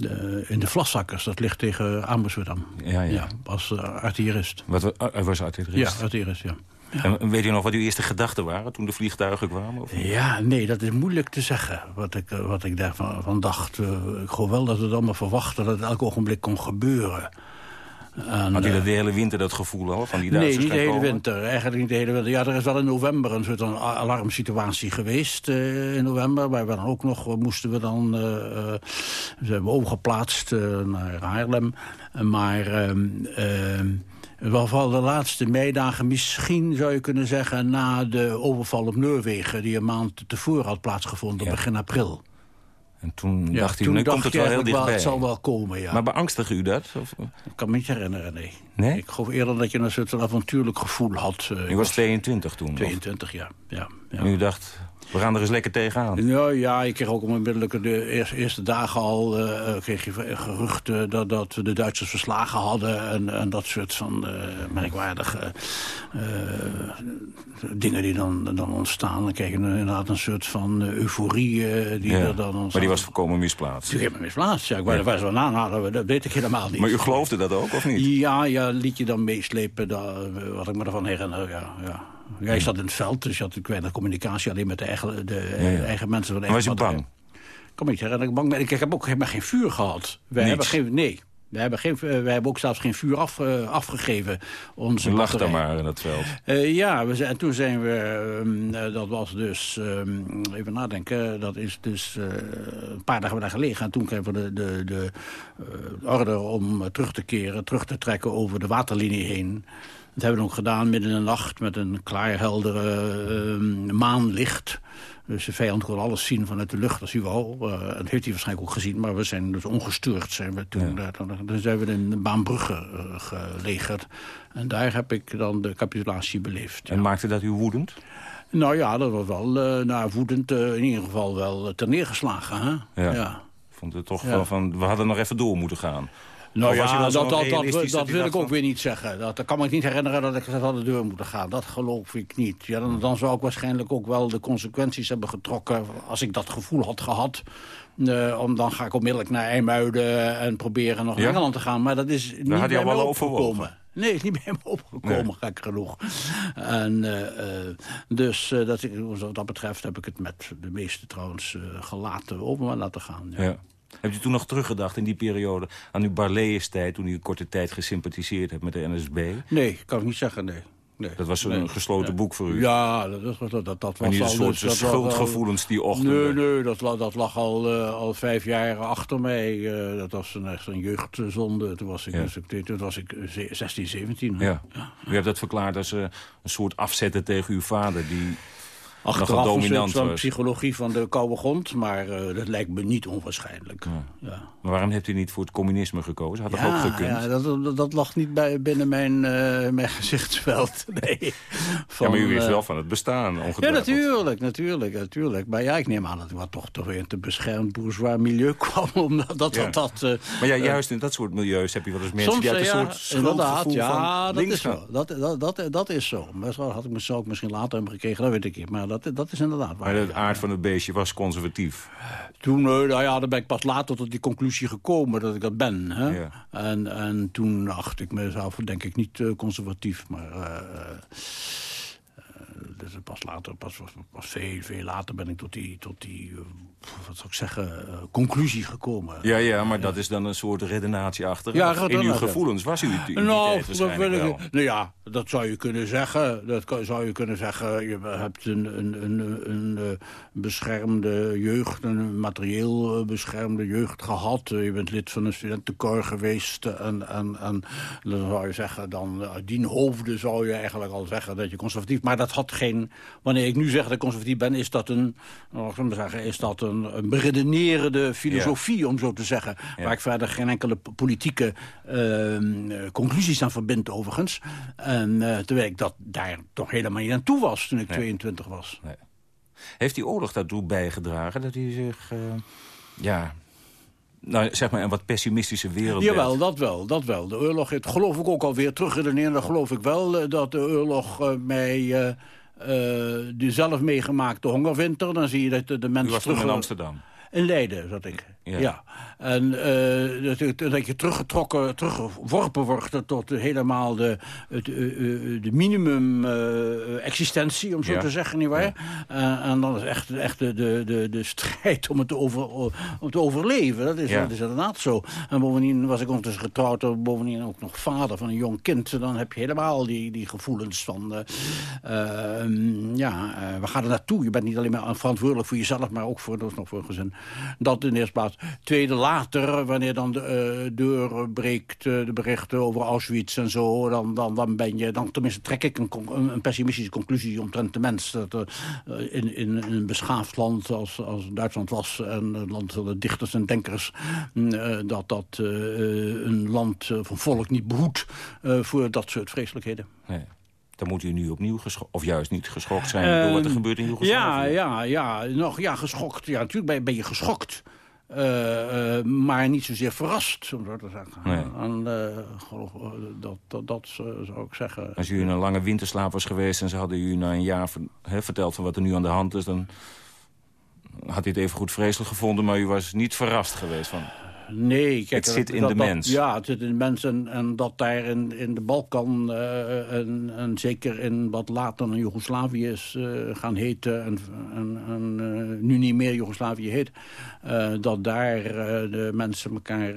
De, in de Vlaszakkers, dat ligt tegen Amersfoort Ja, ja. ja als uh, artillerist. Wat uh, was artillerist? Ja, artillerist, ja. ja. En weet u nog wat uw eerste gedachten waren toen de vliegtuigen kwamen? Of? Ja, nee, dat is moeilijk te zeggen wat ik, wat ik daarvan van dacht. Uh, ik geloof wel dat we het allemaal verwachten dat het elk ogenblik kon gebeuren. En, Had u dat de hele winter dat gevoel al? Van die Duitsers nee, niet de hele komen? winter. Eigenlijk niet de hele winter. Ja, er is wel in november een soort alarmsituatie geweest. Uh, in november. Waar we dan ook nog moesten we dan... Uh, uh, zijn we overgeplaatst naar Haarlem. Maar... Waarvan de laatste meidagen misschien, zou je kunnen zeggen... na de overval op Noorwegen... die een maand tevoren had plaatsgevonden, ja. begin april. En toen ja, dacht u, toen nu dacht komt het wel heel dichtbij. Het zal wel komen, ja. Maar beangstig u dat? Of? Ik kan me niet herinneren, nee. nee. Ik geloof eerder dat je een soort avontuurlijk gevoel had. Uh, u was 22 toen? 22, ja. ja, ja. En u dacht, we gaan er eens lekker tegenaan. Ja, ja ik kreeg ook onmiddellijk de eerste, eerste dagen al uh, kreeg je geruchten dat, dat we de Duitsers verslagen hadden. En, en dat soort van uh, merkwaardige uh, dingen die dan, dan ontstaan. Dan kreeg je inderdaad een soort van euforie die ja, er dan ontstaan. Maar die was voorkomen misplaatst. Die was misplaatst, ja. Ik ja. was wel aan, dat weet ik helemaal niet. Maar u geloofde dat ook, of niet? Ja, ja liet je dan meeslepen, dat, wat ik me ervan herinner, ja. ja. Ja, je zat in het veld, dus je had weinig communicatie... alleen met de eigen, de ja, ja. eigen mensen. Van de was je bang? Ik herinneren, ik bang ben. Ik heb ook helemaal geen vuur gehad. Wij hebben geen, nee, we hebben, geen, we hebben ook zelfs geen vuur af, uh, afgegeven. Onze lag daar maar in het veld. Uh, ja, we zijn, en toen zijn we... Uh, dat was dus... Um, even nadenken. Dat is dus... een paar dagen daar gelegen. En toen kregen we de, de, de order om terug te keren. Terug te trekken over de waterlinie heen. Dat hebben we ook gedaan midden in de nacht met een klaarheldere uh, maanlicht. Dus de vijand kon alles zien vanuit de lucht, dat zien we al. Uh, dat heeft hij waarschijnlijk ook gezien, maar we zijn dus ongestuurd. Zijn we toen, ja. uh, dan zijn we in Baanbrugge gelegerd. En daar heb ik dan de capitulatie beleefd. En ja. maakte dat u woedend? Nou ja, dat was wel nou, woedend, in ieder geval wel ter neergeslagen. Hè? Ja. ja. Vond het toch wel van, we hadden nog even door moeten gaan. Nou ja, dat, dat, dat, dat, dat wil ik ook weer niet zeggen. Dat, kan me niet herinneren dat ik had de deur moeten gaan. Dat geloof ik niet. Ja, dan, dan zou ik waarschijnlijk ook wel de consequenties hebben getrokken... als ik dat gevoel had gehad. Uh, om, dan ga ik onmiddellijk naar IJmuiden en proberen nog Ja? naar Engeland te gaan. Maar dat is niet Daar had bij wel opgekomen. Nee, is niet bij me opgekomen, Nee. gek genoeg. En, eh, eh, dus eh, dat wat dat betreft heb ik het met de meeste trouwens eh, gelaten over me laten gaan. Ja. Ja. Hebt u toen nog teruggedacht in die periode aan uw Barlees-tijd... toen u een korte tijd gesympathiseerd hebt met de NSB? Nee, kan ik niet zeggen, nee. nee. Dat was Nee. gesloten boek voor u? Ja, dat, dat, dat, dat, was En niet een al... soort dus dat was al- schuldgevoelens die ochtend? Nee, nee, dat, dat lag al, eh, al vijf jaar achter mij. Eh, dat was een, echt een jeugdzonde. Toen was ik, Ja. dus, toen was ik ze- 16, 17. hè. Ja. U hebt dat verklaard als eh, een soort afzetten tegen uw vader... die Achteraf nogal een soort dominant van psychologie van de koude grond, maar eh, dat lijkt me niet onwaarschijnlijk. Ja. Ja. Maar waarom hebt u niet voor het communisme gekozen? Had dat Ja, ook gekund? ja dat, dat, dat lag niet bij, binnen mijn, eh, mijn <laughs> gezichtsveld. Nee. ja, Van, maar u wist eh, wel van het bestaan, Ja, ongetwijfeld. natuurlijk, natuurlijk, natuurlijk. Maar ja, ik neem aan dat ik wat toch toch weer in te beschermd bourgeois milieu kwam. <laughs> Omdat dat, Ja. dat, dat, Maar ja, juist in dat soort milieus heb je wel eens mensen... Soms, die uit een ja, soort schuldgevoel ja, van dat is gaan. zo. Dat, dat, dat, dat is zo. Maar dat had ik me- zou ik misschien later hebben gekregen, dat weet ik niet. Maar dat, dat is inderdaad waar. Maar de aard van het beestje was conservatief. Toen, eh, nou ja, dan ben ik pas later tot die conclusie gekomen dat ik dat ben. Hè? Ja. En, en toen acht ik mezelf denk ik niet eh, conservatief, maar... eh, dus pas later, pas, pas veel, veel later ben ik tot die, tot die wat zou ik zeggen, conclusie gekomen. Ja, ja, maar dat is dan een soort redenatie achter. Ja, in uw gevoelens was u die nou. Nou ja, dat zou je kunnen zeggen. Dat zou je kunnen zeggen. Je hebt een, een, een, een beschermde jeugd, een materieel beschermde jeugd gehad. Je bent lid van een studentenkor geweest. En, en, en dan zou je zeggen, dan dien hoofden zou je eigenlijk al zeggen dat je conservatief... Maar dat had geen... Wanneer ik nu zeg dat ik conservatief ben, is dat een... Nou, ik zeggen, is dat een, een beredenerende filosofie, om zo te zeggen. Waar ik verder geen enkele politieke uh, conclusies aan verbind, overigens. En uh, terwijl ik dat daar toch helemaal niet aan toe was toen ik nee. 22 was. Nee. Heeft die oorlog daartoe bijgedragen dat hij zich... Uh, ja, nou, zeg maar een wat pessimistische wereld Jawel, dat wel, dat wel. De oorlog, het geloof ik ook alweer terugredeneren... dan geloof ik wel dat de oorlog uh, mij... Uh, de zelf meegemaakte hongerwinter... dan zie je dat de, de mensen U was terug... in Amsterdam? In Leiden zat ik, ja. ja. En uh, dat, dat, je teruggetrokken, teruggeworpen wordt tot helemaal de, het, uh, de minimum uh, existentie, om zo ja. te zeggen, nietwaar? Ja. en dan is echt, echt de, de, de, strijd om het te, over, om te overleven. Dat is, dat is inderdaad zo. En bovendien was ik ondertussen getrouwd, bovendien ook nog vader van een jong kind. Dan heb je helemaal die, die gevoelens van, ja, waar gaat het naartoe? Je bent niet alleen maar verantwoordelijk voor jezelf, maar ook voor, dat nog voor gezin. Dat in de eerste plaats. Tweede later, wanneer dan de, uh, doorbreekt uh, de berichten over Auschwitz en zo... dan, dan, dan ben je, dan tenminste trek ik een, een pessimistische conclusie omtrent de mens. Dat uh, in, in, in, een beschaafd land als, als Duitsland was... en een land van de dichters en denkers... dat dat een land van volk niet behoedt voor dat soort vreselijkheden. Nee dan moet u nu opnieuw geschokt, of juist niet geschokt zijn uh, door wat er gebeurt in Joegoslavië. Ja, ja, ja, nog, ja, geschokt. Ja, natuurlijk ben, ben je geschokt. Uh, uh, maar niet zozeer verrast, om zo te zeggen. Nee. En, dat, dat, dat zou ik zeggen. Als u in een lange winterslaap was geweest... en ze hadden u na een jaar he, verteld van wat er nu aan de hand is... dan had u het even goed vreselijk gevonden... maar u was niet verrast geweest van... Nee, kijk, het zit dat, in dat, de dat, mens. Ja, het zit in de mens. En, en dat daar in, in de Balkan, uh, en, en, zeker in wat later dan Joegoslavië is uh, gaan heten... en, en, en uh, nu niet meer Joegoslavië heet... dat daar de mensen elkaar...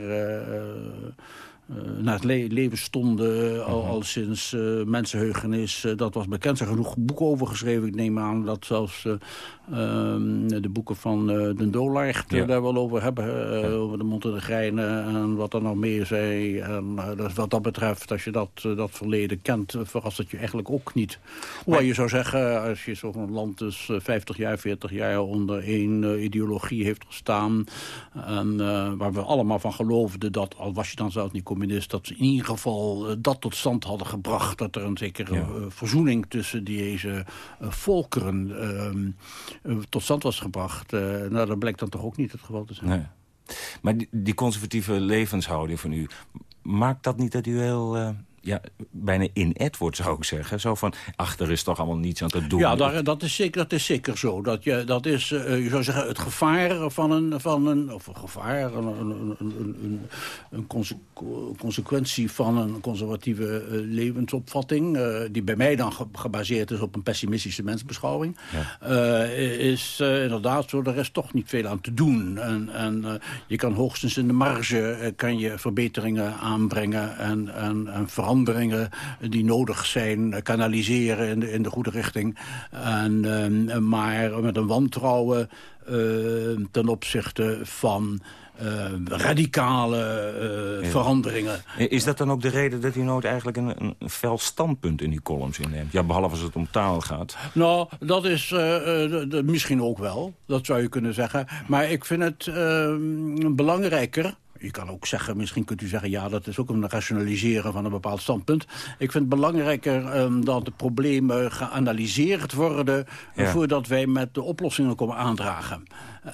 Uh, naar het le leven stonden, al, Mhm. al, sinds uh, mensenheugenis. dat was bekend. Er zijn genoeg boeken over geschreven. Ik neem aan dat zelfs ehm, de boeken van Den Dolaert Ja. daar wel over hebben. Over de Montenegrijnen en wat er nog meer zei. En dus wat dat betreft, als je dat, dat verleden kent... verrast het je eigenlijk ook niet. Hoewel je zou zeggen, als je zo'n land dus 50 jaar, 40 jaar... onder één ideologie heeft gestaan... en waar we allemaal van geloofden dat, al was je dan zelfs niet communist... dat ze in ieder geval uh, dat tot stand hadden gebracht... dat er een zekere Ja. uh, verzoening tussen deze uh, volkeren tot stand was gebracht. nou, dat blijkt dan toch ook niet het geval te zijn. Nee. Maar die, die conservatieve levenshouding van u... maakt dat niet dat u heel... eh, ja, bijna in-ed wordt, zou ik zeggen. Zo van, ach, er is toch allemaal niets aan te doen. Ja, daar, dat, is zeker, dat is zeker zo. Dat, je, dat is, uh, je zou zeggen, het gevaar van een... Van een of een gevaar, een, een, een, een, een conse consequentie van een conservatieve uh, levensopvatting... Uh, die bij mij dan ge gebaseerd is op een pessimistische mensbeschouwing... Ja. is inderdaad zo, er is toch niet veel aan te doen. En, en je kan hoogstens in de marge kan je verbeteringen aanbrengen en, en, en veranderen veranderingen die nodig zijn kanaliseren in de, in de goede richting. En, uh, maar met een wantrouwen uh, ten opzichte van... Uh, radicale uh, ja. veranderingen. Is dat dan ook de reden dat u nooit eigenlijk een, een fel standpunt in die columns inneemt? Ja, behalve als het om taal gaat. Nou, dat is uh, misschien ook wel. Dat zou je kunnen zeggen. Maar ik vind het ehm, belangrijker je kan ook zeggen, misschien kunt u zeggen... ja, dat is ook een rationaliseren van een bepaald standpunt. Ik vind het belangrijker um, dat de problemen geanalyseerd worden... Ja. voordat wij met de oplossingen komen aandragen.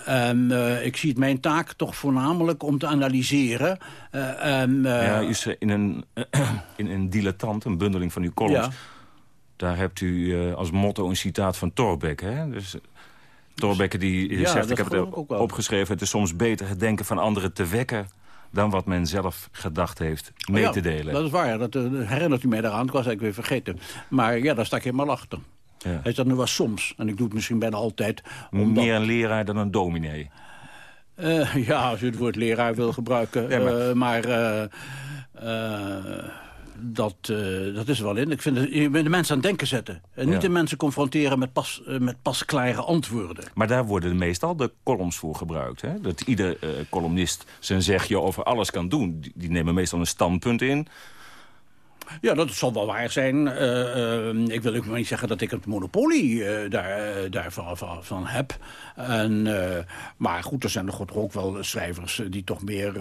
En uh, ik zie het mijn taak toch voornamelijk om te analyseren. Uh, en, uh, ja, u is in een, <clears throat> in een dilettant, een bundeling van uw columns... Ja. daar hebt u als motto een citaat van Thorbecke, hè? Dus... Thorbecke die ja, zegt, ik heb het ook opgeschreven... het is soms beter het denken van anderen te wekken... dan wat men zelf gedacht heeft mee oh ja, te delen. Dat is waar, dat uh, herinnert u mij daaraan. Ik was eigenlijk weer vergeten. Maar ja, daar sta ik helemaal achter. Hij zegt, nu was soms. En ik doe het misschien bijna altijd. Omdat... Meer een leraar dan een dominee. Uh, ja, als u het woord leraar wil gebruiken. Ja, maar... Uh, maar uh, dat, uh, dat is wel in. Ik vind je bent de mensen aan het denken zetten. En niet ja. de mensen confronteren met, pas, uh, met pasklare antwoorden. Maar daar worden meestal de columns voor gebruikt. Hè? Dat ieder uh, columnist zijn zegje over alles kan doen. Die, die nemen meestal een standpunt in. Ja, dat zal wel waar zijn. Uh, uh, ik wil ook maar niet zeggen dat ik het monopolie uh, daar, daarvan van, van heb. En, maar goed, er zijn er ook wel schrijvers die toch meer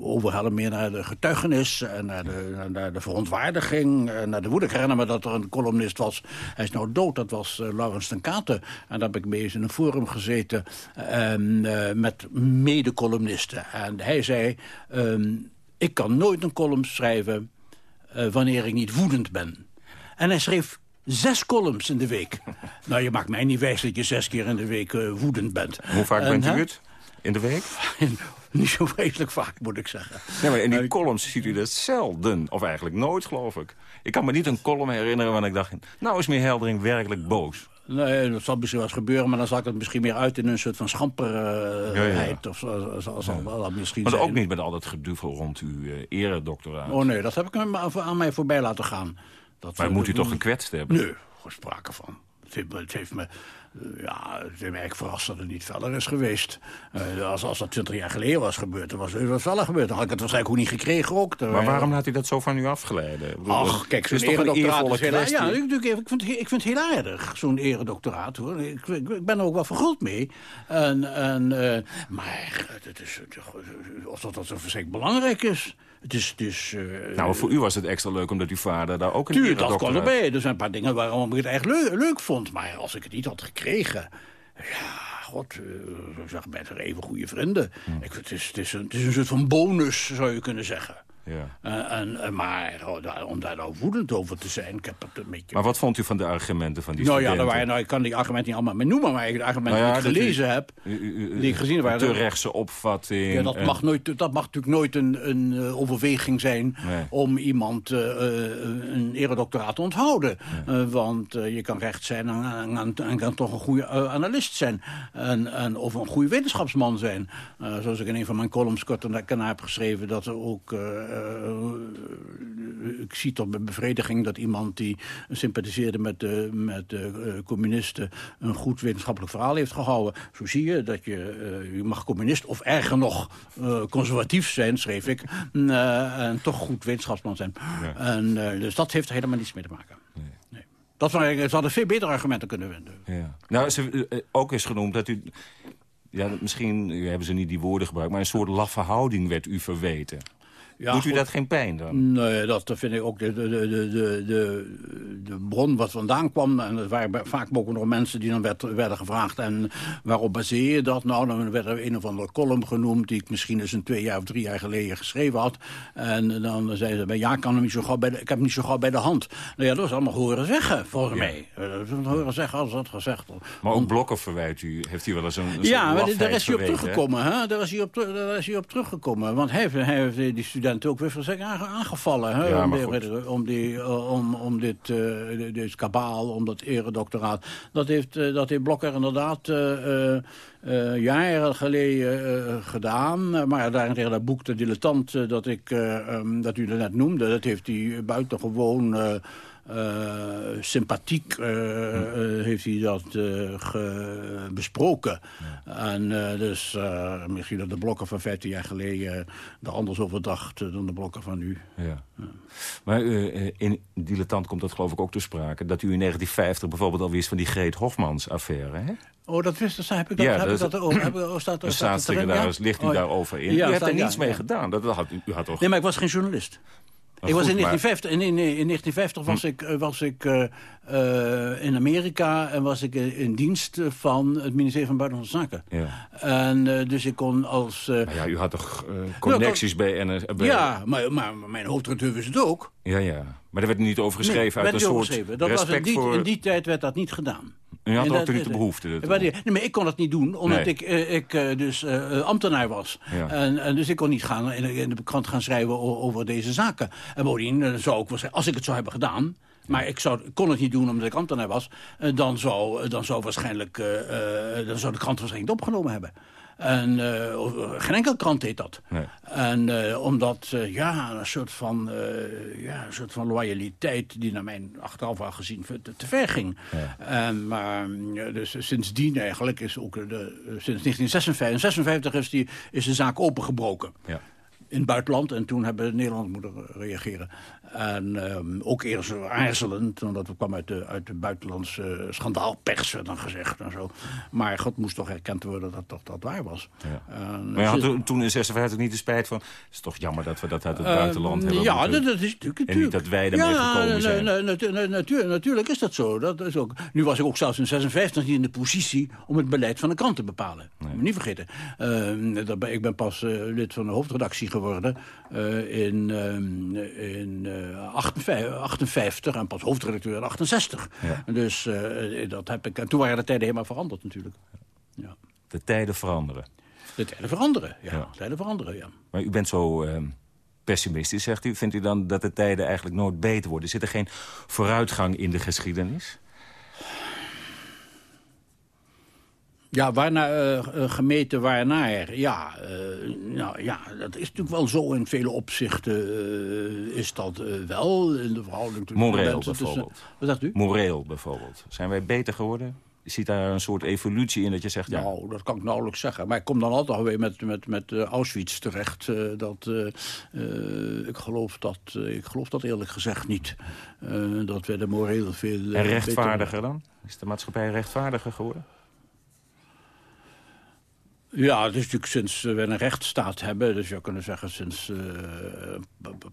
overhellen meer naar de getuigenis... en naar de, naar de verontwaardiging, naar de woede. Ik herinner me dat er een columnist was, hij is nou dood, dat was Laurens ten Katen. En daar heb ik mee eens in een forum gezeten met mede-columnisten. En hij zei, um, ik kan nooit een column schrijven uh, wanneer ik niet woedend ben. En hij schreef zes columns in de week. <laughs> nou, je maakt mij niet wijs dat je zes keer in de week uh, woedend bent. Hoe vaak bent u het in de week? <laughs> niet zo vreselijk vaak, moet ik zeggen. Nee, maar in die columns ziet u dat zelden. Of eigenlijk nooit, geloof ik. Ik kan me niet een column herinneren waar ik dacht... nou is meer Heldering werkelijk boos. Nee, dat zal misschien wel eens gebeuren, maar dan zal ik het misschien meer uit in een soort van schamperheid. Ja, ja. Of zo, zal, zal ja. dat misschien maar zijn. ook niet met al dat geduvel rond uw uh, eredoctoraat. Oh nee, dat heb ik aan mij voorbij laten gaan. Dat, maar moet u toch gekwetst hebben? Nee, geen sprake van. Het heeft me, het heeft me ja, het me eigenlijk verrast dat het niet feller is geweest. Uh, als, als dat twintig jaar geleden was gebeurd, dan was het wat feller gebeurd. Dan had ik het waarschijnlijk ook niet gekregen ook. Maar waarom laat u dat zo van u afgeleiden? Ach, kijk, zo'n eredoctoraat is heel Ja, ik, ik, ik, vind, ik vind het heel aardig, zo'n eredoctoraat. Hoor. Ik, ik, ben er ook wel verguld mee. En, en, uh, maar het is, of dat, dat zo verschrikkelijk belangrijk is... Het is, uh, nou, voor u was het extra leuk omdat uw vader daar ook een Tuurlijk, dat kwam erbij. Er zijn een paar dingen waarom ik het echt leuk, leuk vond. Maar als ik het niet had gekregen... Ja, god, uh, ik bijna even goede vrienden. Hm. Ik, het, is, het, is een, het is een soort van bonus, zou je kunnen zeggen. Ja. Uh, en, maar oh, om daar nou woedend over te zijn, ik heb het een beetje... Maar wat vond u van de argumenten van die nou, studenten? Ja, waren, nou, ik kan die argumenten niet allemaal meer noemen, maar de argumenten nou ja, die ik gelezen u, heb, u, u, die ik gezien heb... De rechtse opvatting... Ja, dat, en... mag nooit, dat mag natuurlijk nooit een, een uh, overweging zijn nee. om iemand een eredoctoraat te onthouden. Nee. want je kan recht zijn en, en, en kan toch een goede analist zijn. En, en, of een goede wetenschapsman zijn. zoals ik in een van mijn columns kort daarna heb geschreven, dat er ook ik zie toch met bevrediging dat iemand die sympathiseerde met de, met de uh, communisten... een goed wetenschappelijk verhaal heeft gehouden. Zo zie je dat je, je mag communist of erger nog conservatief zijn, schreef ik... en toch goed wetenschapsman zijn. Ja. En, dus dat heeft er helemaal niets mee te maken. Nee. nee. Dat ze hadden veel betere argumenten kunnen vinden. Ja. Nou, ze, ook is genoemd dat u... Ja, misschien hebben ze niet die woorden gebruikt... maar een soort laffe houding werd u verweten. Ja, Doet u goed. dat geen pijn dan? Nee, dat vind ik ook de, de, de, de, de, de bron wat vandaan kwam. En het waren vaak ook nog mensen die dan werd, werden gevraagd. En waarop baseer je dat? Nou, dan werd er een of andere column genoemd... die ik misschien eens een twee jaar of drie jaar geleden geschreven had. En dan zeiden ze, ja, ik, kan hem niet zo gauw bij de, ik heb hem niet zo gauw bij de hand. Nou ja, dat is allemaal horen zeggen, volgens ja. mij. Dat is horen zeggen als dat gezegd wordt. Maar ook Blokker verwijt u, heeft hij wel eens een, een Ja, daar is hij op teruggekomen. Hè? Daar, is hij op, daar is hij op teruggekomen. Want hij heeft, hij heeft die student ook weer verzekerd aangevallen. Hè, ja, om, die, om, die, om, om dit, uh, dit kabaal, om dat eredoctoraat. Dat heeft, uh, dat heeft Blokker inderdaad uh, jaren geleden gedaan. Maar daarentegen dat boek De Dilettant, dat, ik, um, dat u net noemde... dat heeft hij buitengewoon... Uh, sympathiek uh, uh, heeft hij dat besproken. Ja. En dus misschien dat de blokken van 15 jaar geleden er anders over dacht dan de blokken van nu. Ja. Maar in Dilettant komt dat geloof ik ook te sprake... dat u in 1950 bijvoorbeeld al wist van die Greet Hofmans affaire, hè? Oh, dat wist heb ik dat, ja, heb dat, ik dat. Heb, oh, staat, de staatssecretaris ja? ligt u oh, daarover in. Ja, u hebt er niets mee gedaan. Dat had, u had toch... Nee, maar ik was geen journalist. Ik was in 1950, in, in, in 1950 was hm. ik, was ik uh, in Amerika en was ik in dienst van het ministerie van Buitenlandse Zaken. Ja. En uh, dus ik kon als... maar ja, u had toch connecties bij, NS, bij... Ja, maar, maar mijn hoofdredacteur wist het ook. Ja, ja. Maar daar werd niet over geschreven nee, uit een soort dat was in, die, voor... in die tijd werd dat niet gedaan. U had ook niet de behoefte. Nee, maar ik kon dat niet doen, omdat nee. ik, uh, ik uh, dus uh, ambtenaar was. Ja. En, en, dus ik kon niet gaan in, in de krant gaan schrijven over, deze zaken. En bovendien zou ik, als ik het zou hebben gedaan Maar ik, zou, ik kon het niet doen omdat ik ambtenaar was. Dan, zou, dan, zou waarschijnlijk, uh, dan zou de krant waarschijnlijk het opgenomen hebben. En uh, geen enkel krant heet dat. Nee. En uh, omdat, uh, ja, een soort van, ja, een soort van loyaliteit... die naar mijn achteraf al gezien te, te ver ging. Ja. En, maar dus sindsdien eigenlijk is ook, de, sinds 1956 56 is, die, is de zaak opengebroken. Ja in het buitenland. En toen hebben Nederland moeten reageren. En um, ook eerst aarzelend, omdat we kwamen uit de, uit de buitenlandse schandaalpers, werd dan gezegd en zo. Maar God moest toch erkend worden dat toch dat waar was. Ja. En, maar je had toen, toen in 56 niet de spijt van, het is toch jammer dat we dat uit het uh, buitenland hebben Ja, dat, dat, is natuurlijk... En niet dat wij ermee ja, gekomen zijn. Nee, natuurlijk, natuurlijk is dat zo. Dat is ook, nu was ik ook zelfs in 56 niet in de positie om het beleid van de krant te bepalen. Nee. Moet niet vergeten. Uh, dat, ik ben pas uh, lid van de hoofdredactie geworden uh, in, in 58, en pas hoofdredacteur in 68. Ja. Dus uh, dat heb ik, en toen waren de tijden helemaal veranderd natuurlijk. Ja. De tijden veranderen. De tijden veranderen, ja. ja. tijden veranderen, ja. Maar u bent zo uh, pessimistisch, zegt u. Vindt u dan dat de tijden eigenlijk nooit beter worden? Zit er geen vooruitgang in de geschiedenis? Ja, waarna, uh, gemeten waarnaar. Ja, uh, nou, ja, dat is natuurlijk wel zo in vele opzichten uh, is dat wel. In de verhouding tussen Moreel bijvoorbeeld. Tussen, wat zegt u? Moreel bijvoorbeeld. Zijn wij beter geworden? Ziet daar een soort evolutie in dat je zegt... Ja. Nou, dat kan ik nauwelijks zeggen. Maar ik kom dan altijd weer met, met, met Auschwitz terecht. dat, ik, geloof dat, ik geloof dat eerlijk gezegd niet. dat we de moreel veel... en rechtvaardiger dan? Is de maatschappij rechtvaardiger geworden? Ja, het is natuurlijk sinds we een rechtsstaat hebben... dus je zou kunnen zeggen sinds uh,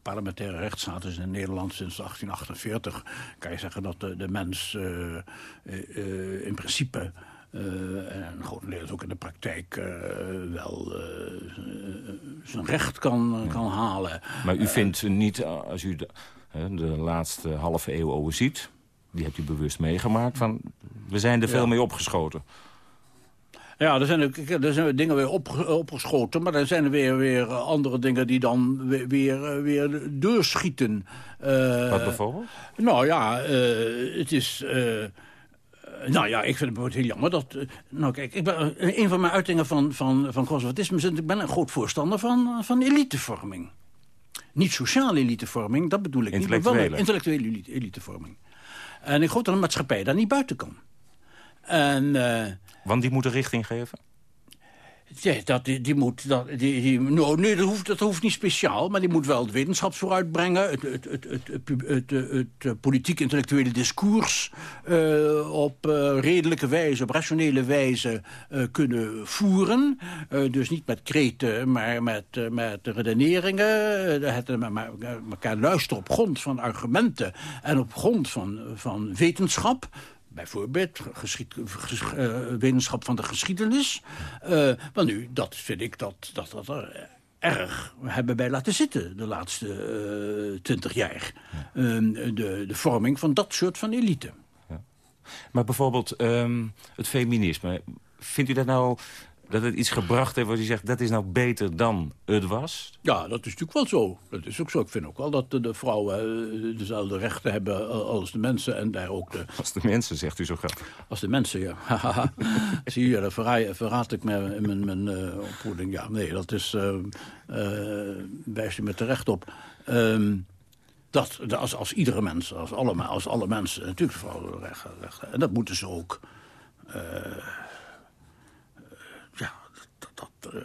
parlementaire rechtsstaat is in Nederland sinds 1848... kan je zeggen dat de, de mens uh, uh, in principe... en grotendeels ook in de praktijk wel zijn recht kan, kan halen. Maar u vindt niet, als u de, de laatste halve eeuw overziet... die hebt u bewust meegemaakt, van we zijn er veel mee opgeschoten... Ja, er zijn, er zijn dingen weer op, opgeschoten, maar er zijn er weer, weer andere dingen die dan weer, weer, weer doorschieten. Uh, Wat bijvoorbeeld? Nou ja, uh, het is... Uh, nou ja, ik vind het heel jammer dat... nou kijk, ik ben, een van mijn uitingen van, van, van conservatisme is... ik ben een groot voorstander van, van elitevorming. Niet sociale elitevorming, dat bedoel ik niet. Maar wel intellectuele elitevorming. En ik geloof dat een maatschappij daar niet buiten kan. En... Want die moeten richting geven? Ja, dat, die, moet, dat, die, die, nou, nee, dat hoeft, dat hoeft niet speciaal, maar die moet wel de wetenschap vooruitbrengen. Het, het, het, het, het, het politiek-intellectuele discours uh, op uh, redelijke wijze, op rationele wijze kunnen voeren. dus niet met kreten, maar met, met redeneringen. het, maar, elkaar luisteren op grond van argumenten en op grond van, van wetenschap bijvoorbeeld geschied, uh, wetenschap van de geschiedenis. Uh, maar nu, dat vind ik dat dat, dat er erg hebben bij laten zitten de laatste uh, twintig jaar. Uh, de, de vorming van dat soort van elite. Ja. Maar bijvoorbeeld um, het feminisme. Vindt u dat nou dat het iets gebracht heeft waar hij zegt... dat is nou beter dan het was? Ja, dat is natuurlijk wel zo. Dat is ook zo. Ik vind ook wel dat de, vrouwen eh, dezelfde rechten hebben als de mensen. En daar ook de... Als de mensen, zegt u zo graag. Als de mensen, ja. <laughs> Zie je, dat verraad, verraad ik me in mijn, mijn uh, opvoeding. Ja, nee, dat is... Uh, uh, wijst u me terecht op. Um, dat, als, als iedere mens, als alle, als alle mensen... natuurlijk vrouwen rechten, rechten. En dat moeten ze ook... eh,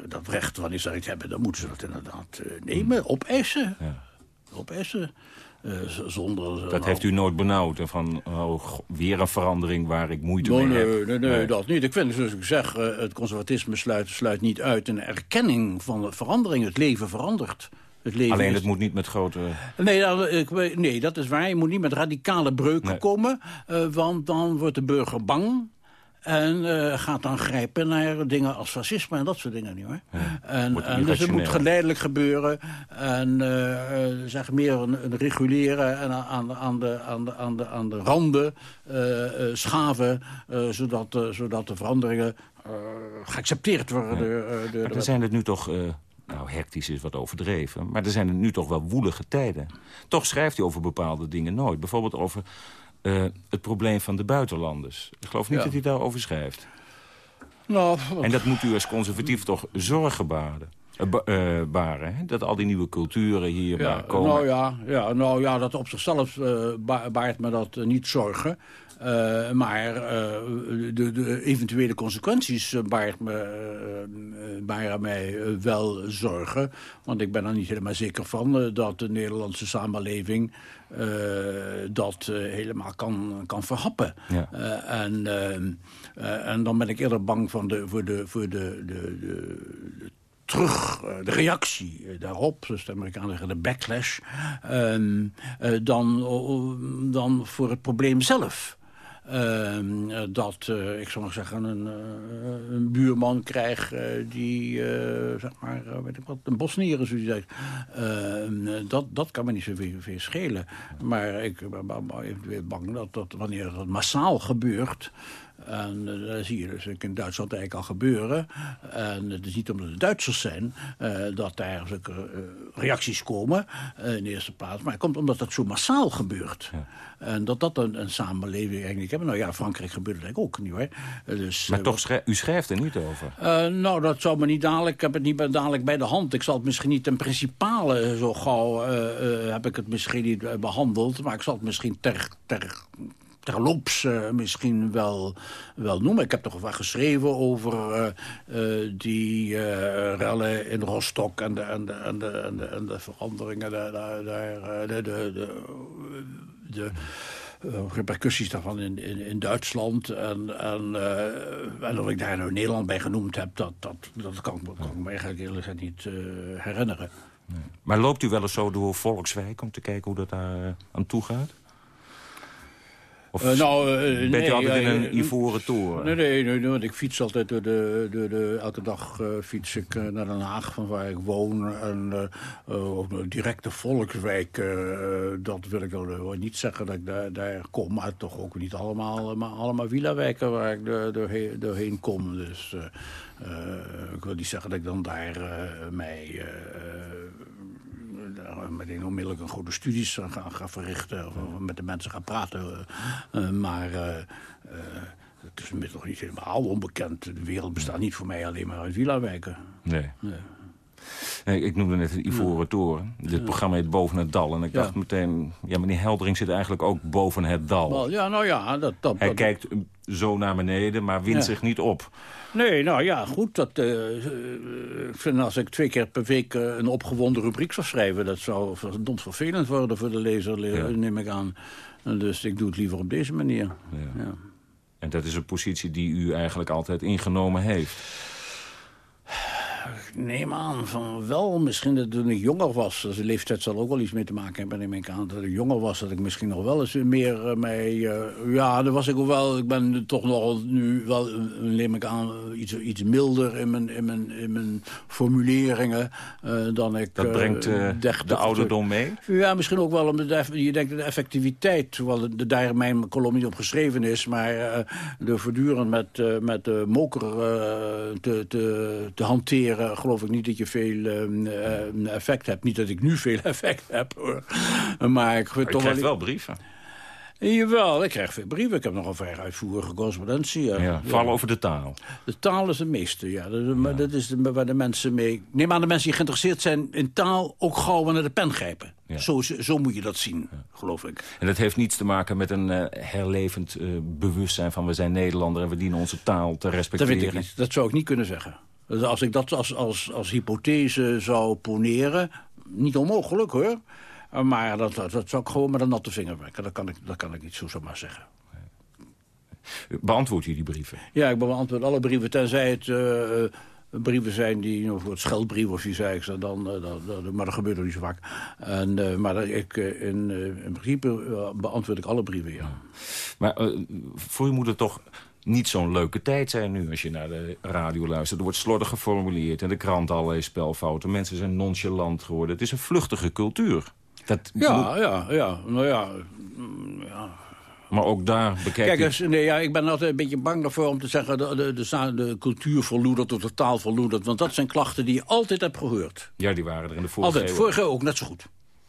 dat recht, wanneer ze iets hebben, dan moeten ze dat inderdaad uh, nemen, opeisen. Ja. Opeisen. Uh, zonder, dat heeft u nooit benauwd? Van oh, weer een verandering waar ik moeite mee nee, heb? Nee, nee, nee, dat niet. Ik vind, zoals ik zeg, het conservatisme sluit, sluit niet uit een erkenning van de verandering. Het leven verandert. Het leven Alleen het moet niet met grote... Nee dat, ik, nee, dat is waar. Je moet niet met radicale breuken komen. Uh, want dan wordt de burger bang. En uh, gaat dan grijpen naar dingen als fascisme en dat soort dingen. Niet, hoor. en, en dus het moet geleidelijk gebeuren. En uh, zeg meer een, een reguleren en aan, de, aan, de, aan, de, aan, de, aan de randen uh, schaven. zodat, zodat de veranderingen geaccepteerd worden. Ja. Door, door er zijn het nu toch nou, hectisch is wat overdreven. Maar er zijn er nu toch wel woelige tijden. Toch schrijft hij over bepaalde dingen nooit. Bijvoorbeeld over uh, het probleem van de buitenlanders. Ik geloof niet Ja. dat hij daarover schrijft. Nou, En dat moet u als conservatief toch zorgen baren. eh, eh, baren hè? Dat al die nieuwe culturen hier Ja, komen. nou ja, ja, nou ja, dat op zichzelf eh, ba- baart me dat eh, niet zorgen. Eh, maar eh, de, de eventuele consequenties eh, baart me, eh, eh, baren mij eh, wel zorgen. Want ik ben er niet helemaal zeker van eh, dat de Nederlandse samenleving eh, dat eh, helemaal kan, kan verhappen. Ja. Eh, en, en dan ben ik eerder bang van de, voor de, voor de, de, de, de terug, de reactie daarop, zoals de Amerikanen zeggen, de backlash, ehm, eh, dan, dan voor het probleem zelf. Ehm, eh, dat, eh, ik zou maar zeggen, een, eh, een buurman krijgt eh, die, zeg maar, weet ik wat, een bosnier, zoals je zegt. Dat, dat kan me niet zoveel veel schelen. Maar ik ben eventueel bang dat, dat wanneer dat massaal gebeurt... En eh, dat zie je dus in Duitsland eigenlijk al gebeuren. En het is niet omdat het Duitsers zijn eh, dat daar eh, reacties komen in de eerste plaats. Maar het komt omdat het zo massaal gebeurt. En dat dat een, een samenleving eigenlijk hebben. Nou ja, Frankrijk gebeurt het eigenlijk ook niet hoor. Dus, Maar toch, u schrijft er niet over. nou, dat zou me niet dadelijk. Ik heb het niet dadelijk bij de hand. Ik zal het misschien niet ten principale zo gauw. heb ik het misschien niet eh, behandeld. Maar ik zal het misschien ter. ter terloops eh, misschien wel, wel noemen. Ik heb toch wel geschreven over eh, eh, die rellen in Rostock en de, en de, en de, en de, en de veranderingen daar, daar, de, de, de, repercussies daarvan in, in, in Duitsland. En, en, en dat ik daar nou Nederland bij genoemd heb, dat, dat, dat kan, kan ik me eigenlijk eerlijk niet herinneren. Maar loopt u wel eens zo door Volkswijk om te kijken hoe dat daar aan toe gaat? Of Eh, nou, eh, bent nee, u altijd in een ivoren toren? Nee, nee, nee, nee, want ik fiets altijd door de, door de elke dag eh, fiets ik naar Den Haag, van waar ik woon. En ook een directe Volkswijk, dat wil ik wel niet zeggen dat ik daar, daar kom. Maar toch ook niet allemaal, maar allemaal villa-wijken waar ik door, doorheen, doorheen kom. Dus ik wil niet zeggen dat ik dan daar mij... eh, meteen onmiddellijk een goede studies aan ga, ga verrichten. Of, of met de mensen gaan praten. eh, eh, maar het is me toch niet helemaal onbekend. De wereld bestaat niet voor mij alleen maar uit villa-wijken. Nee. Nee. Ik noemde net een ivoren toren. Dit programma heet Boven het Dal. En ik Ja. dacht meteen, ja, meneer Heldering zit eigenlijk ook boven het dal. Ja, nou ja, dat... dat Hij dat- kijkt zo naar beneden, maar wint Ja. zich niet op. Nee, nou ja, goed. Dat, ik vind als ik twee keer per week eh, een opgewonden rubriek zou schrijven... dat zou verdomd vervelend worden voor de lezer, le- Ja. neem ik aan. Dus ik doe het liever op deze manier. Ja. En dat is een positie die u eigenlijk altijd ingenomen heeft. Neem aan van wel, misschien dat toen ik jonger was... dus de leeftijd zal ook wel iets mee te maken hebben, neem ik aan. Dat ik jonger was, dat ik misschien nog wel eens meer eh, mee... eh, ja, daar was ik ook wel... Ik ben toch nog nu wel, eh, neem ik aan, iets, iets milder in mijn, in mijn, in mijn formuleringen... dan ik... Dat brengt 30 de ouderdom mee? Ja, misschien ook wel omdat de je denkt de effectiviteit, terwijl de, daar mijn column niet op geschreven is, maar door voortdurend met, met de moker te, te, te hanteren, geloof ik niet dat je veel eh, eh, effect hebt. Niet dat ik nu veel <laughs> effect heb, hoor. Maar ik U toch krijgt wel brieven. Jawel, ik krijg veel brieven. Ik heb nog een vrij uitvoerige correspondentie. Ja. Ja, vooral over de taal. De taal is het meeste, ja. Dat, is- maar dat is de, waar de mensen mee... Neem aan de mensen die geïnteresseerd zijn in taal... ook gauw naar de pen grijpen. Zo, zo moet je dat zien, geloof ik. En dat heeft niets te maken met een eh, herlevend eh, bewustzijn van... we zijn Nederlander en we dienen onze taal te Dat respecteren. weet ik niet. Dat zou ik niet kunnen zeggen. Dus als ik dat als, als, als hypothese zou poneren... niet onmogelijk, hoor. Maar dat, dat, dat zou ik gewoon met een natte vinger werken. Dat kan ik, dat kan ik niet zo zomaar zeggen. Beantwoordt u die brieven? Ja, ik beantwoord alle brieven, tenzij het eh, eh, brieven zijn die, nou, voor het scheldbrief of iets zei ik dan, dan, dan- maar dat gebeurt ook niet zo vaak. En, eh, maar ik, in, in principe beantwoord ik alle brieven, ja. Maar voor moet het toch niet zo'n leuke tijd zijn nu... als je naar de radio luistert. Er wordt slordig geformuleerd in de krant allerlei spelfouten. Mensen zijn nonchalant geworden. Het is een vluchtige cultuur. Dat Ja, ja, ja. Nou ja, ja. Maar ook daar bekijk Kijk eens, nee, ja, ik ben altijd een beetje bang daarvoor om te zeggen... de, de, de, de cultuur verloedert of de taal verloedert. Want dat zijn klachten die je altijd hebt gehoord. Ja, die waren er in de vorige Altijd, vorige ook, net zo goed.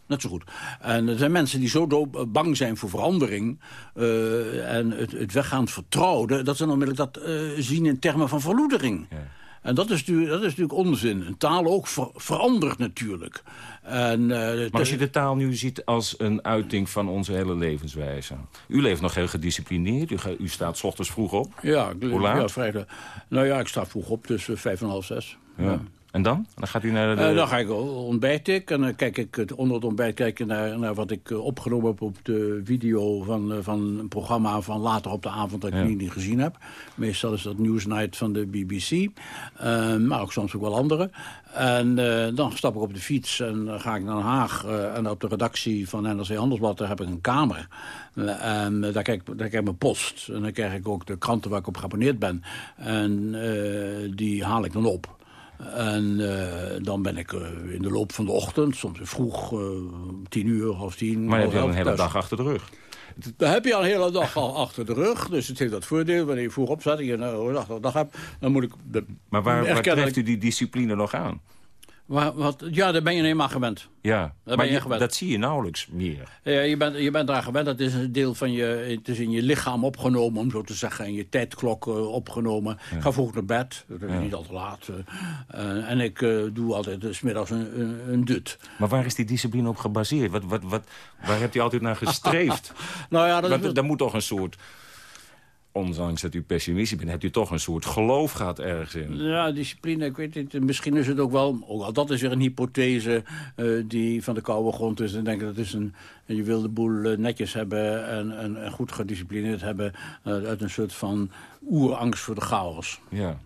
Net zo goed. En er zijn mensen die zo bang zijn voor verandering... Uh, en het, het weggaand vertrouwen... dat ze onmiddellijk dat uh, zien in termen van verloedering. Ja. En dat is, dat is natuurlijk onzin. Een taal ook ver, verandert natuurlijk. En, uh, maar als je de taal nu ziet als een uiting van onze hele levenswijze. U leeft nog heel gedisciplineerd. U, u staat s ochtends vroeg op. Ja, Hoe laat? Ja, vrijdag. Nou ja, ik sta vroeg op tussen vijf en half zes. Ja. ja. En dan? Dan gaat u naar de... Uh, dan ga ik ontbijt ik. En dan kijk ik onder het ontbijt kijken naar, naar wat ik opgenomen heb op de video van, van een programma van later op de avond dat ik ja. niet, gezien heb. Meestal is dat Newsnight van de BBC. Uh, maar ook soms ook wel andere. En uh, dan stap ik op de fiets en ga ik naar Den Haag. en op de redactie van NRC Handelsblad daar heb ik een kamer. En daar kijk, daar krijg ik mijn post. En dan krijg ik ook de kranten waar ik op geabonneerd ben. En die haal ik dan op. En uh, dan ben ik uh, in de loop van de ochtend, soms vroeg, uh, tien uur, half tien. Maar heb je al een hele thuis. dag achter de rug? Dan heb je al een hele dag al achter de rug. Dus het heeft dat voordeel. Wanneer je vroeg opstaat en je een dag, dag hebt, dan moet ik... De, maar waar, waar treft u die discipline nog aan? Wat, wat, ja, daar ben je helemaal gewend. Ja, daar maar je gewend. dat zie je nauwelijks meer. Ja, je, bent, je bent daar gewend. Dat is een deel van je... Het is in je lichaam opgenomen, om zo te zeggen. In je tijdklok uh, opgenomen. Ja. Ga vroeg naar bed. Dat is ja. niet al te laat. Uh, en ik uh, doe altijd s smiddags een, een, een, dut. Maar waar is die discipline op gebaseerd? Wat, wat, wat, waar hebt u altijd naar gestreefd? <laughs> nou ja, dat Want, is... Daar moet toch een soort ondanks dat u pessimistisch bent, hebt u toch een soort geloof gehad ergens in. Ja, discipline, ik weet niet. Misschien is het ook wel, ook al dat is weer een hypothese uh, die van de koude grond is. En denk dat is een, je wil de boel uh, netjes hebben en, en, en, goed gedisciplineerd hebben uh, uit een soort van oerangst voor de chaos. Ja.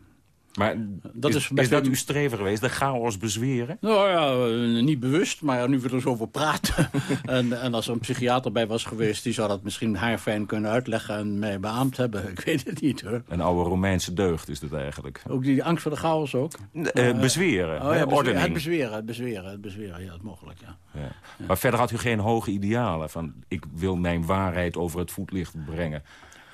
Maar dat is, is, is dat uw streven geweest, de chaos bezweren? Nou ja, niet bewust, maar nu we er zo over praten. <laughs> en, en als er een psychiater bij was geweest... die zou dat misschien haarfijn kunnen uitleggen en mij beaamd hebben. Ik weet het niet hoor. Een oude Romeinse deugd is dit eigenlijk. Ook die angst voor de chaos ook? Uh, bezweren, oh, ja. Het bezweren, het bezweren, het bezweren. Ja, dat mogelijk, ja. ja. ja. Maar verder had u geen hoge idealen van... ik wil mijn waarheid over het voetlicht brengen.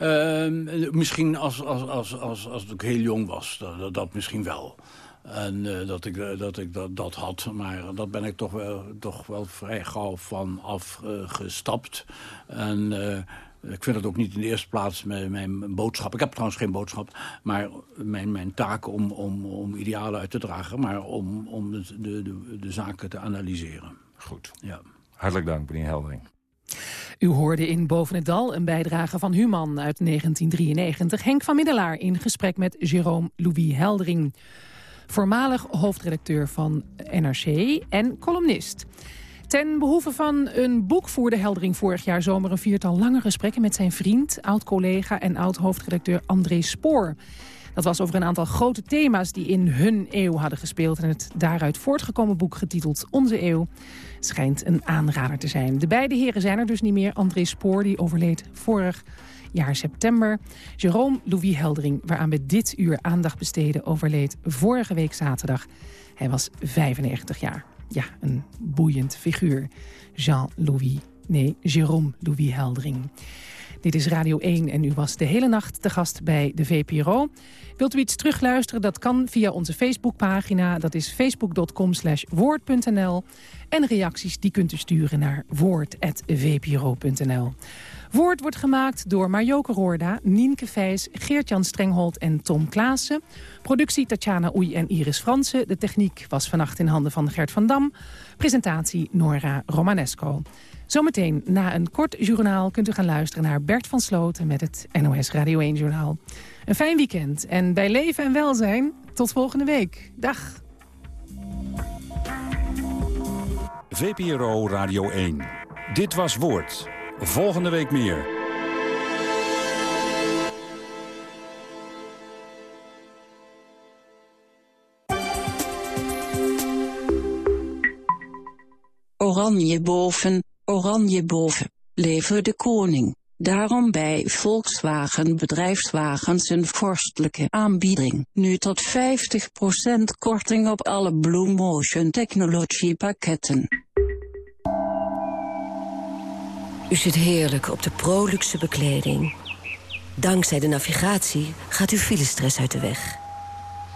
Uh, misschien als, als, als, als, als ik heel jong was, dat, dat misschien wel. En uh, dat ik, uh, dat, ik dat, dat had. Maar dat ben ik toch wel, toch wel vrij gauw van afgestapt. en ik vind het ook niet in de eerste plaats mijn, mijn boodschap. Ik heb trouwens geen boodschap. Maar mijn, mijn taak om, om, om idealen uit te dragen. Maar om, om de, de, de, de zaken te analyseren. Goed. Ja. Hartelijk dank, meneer Heldering. U hoorde in Boven het Dal een bijdrage van Human uit 1993. Henk van Middelaar in gesprek met Jérôme Louis Heldering. Voormalig hoofdredacteur van NRC en columnist. Ten behoeve van een boek voerde Heldering vorig jaar zomer een viertal lange gesprekken met zijn vriend, oud-collega en oud-hoofdredacteur André Spoor. Dat was over een aantal grote thema's die in hun eeuw hadden gespeeld. En het daaruit voortgekomen boek getiteld Onze Eeuw schijnt een aanrader te zijn. De beide heren zijn er dus niet meer. André Spoor, die overleed vorig jaar september. Jerome Louis Heldering, waaraan we dit uur aandacht besteden... overleed vorige week zaterdag. Hij was 95 jaar. Ja, een boeiend figuur. Jean-Louis, nee, Jérôme Louis Heldering. Dit is Radio 1 en u was de hele nacht te gast bij de VPRO. Wilt u iets terugluisteren? Dat kan via onze Facebookpagina. Dat is facebook.com woord.nl. En reacties die kunt u sturen naar woord.vpro.nl. Woord wordt gemaakt door Marjoke Roorda, Nienke Vijs, Geert-Jan Strenghold en Tom Klaassen. Productie Tatjana Oei en Iris Fransen. De techniek was vannacht in handen van Gert van Dam. Presentatie Nora Romanesco. Zometeen na een kort journaal kunt u gaan luisteren naar Bert van Sloten met het NOS Radio 1 Journaal. Een fijn weekend en bij leven en welzijn tot volgende week. Dag. VPRO Radio 1. Dit was Woord. Volgende week meer. Oranje boven, oranje boven, leven de koning. Daarom bij Volkswagen bedrijfswagens een vorstelijke aanbieding. Nu tot 50% korting op alle Blue Motion Technology pakketten. U zit heerlijk op de proluxe bekleding. Dankzij de navigatie gaat uw filestress uit de weg.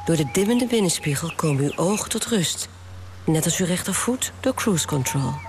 Door de dimmende binnenspiegel komen uw ogen tot rust. Net als uw rechtervoet door cruise control.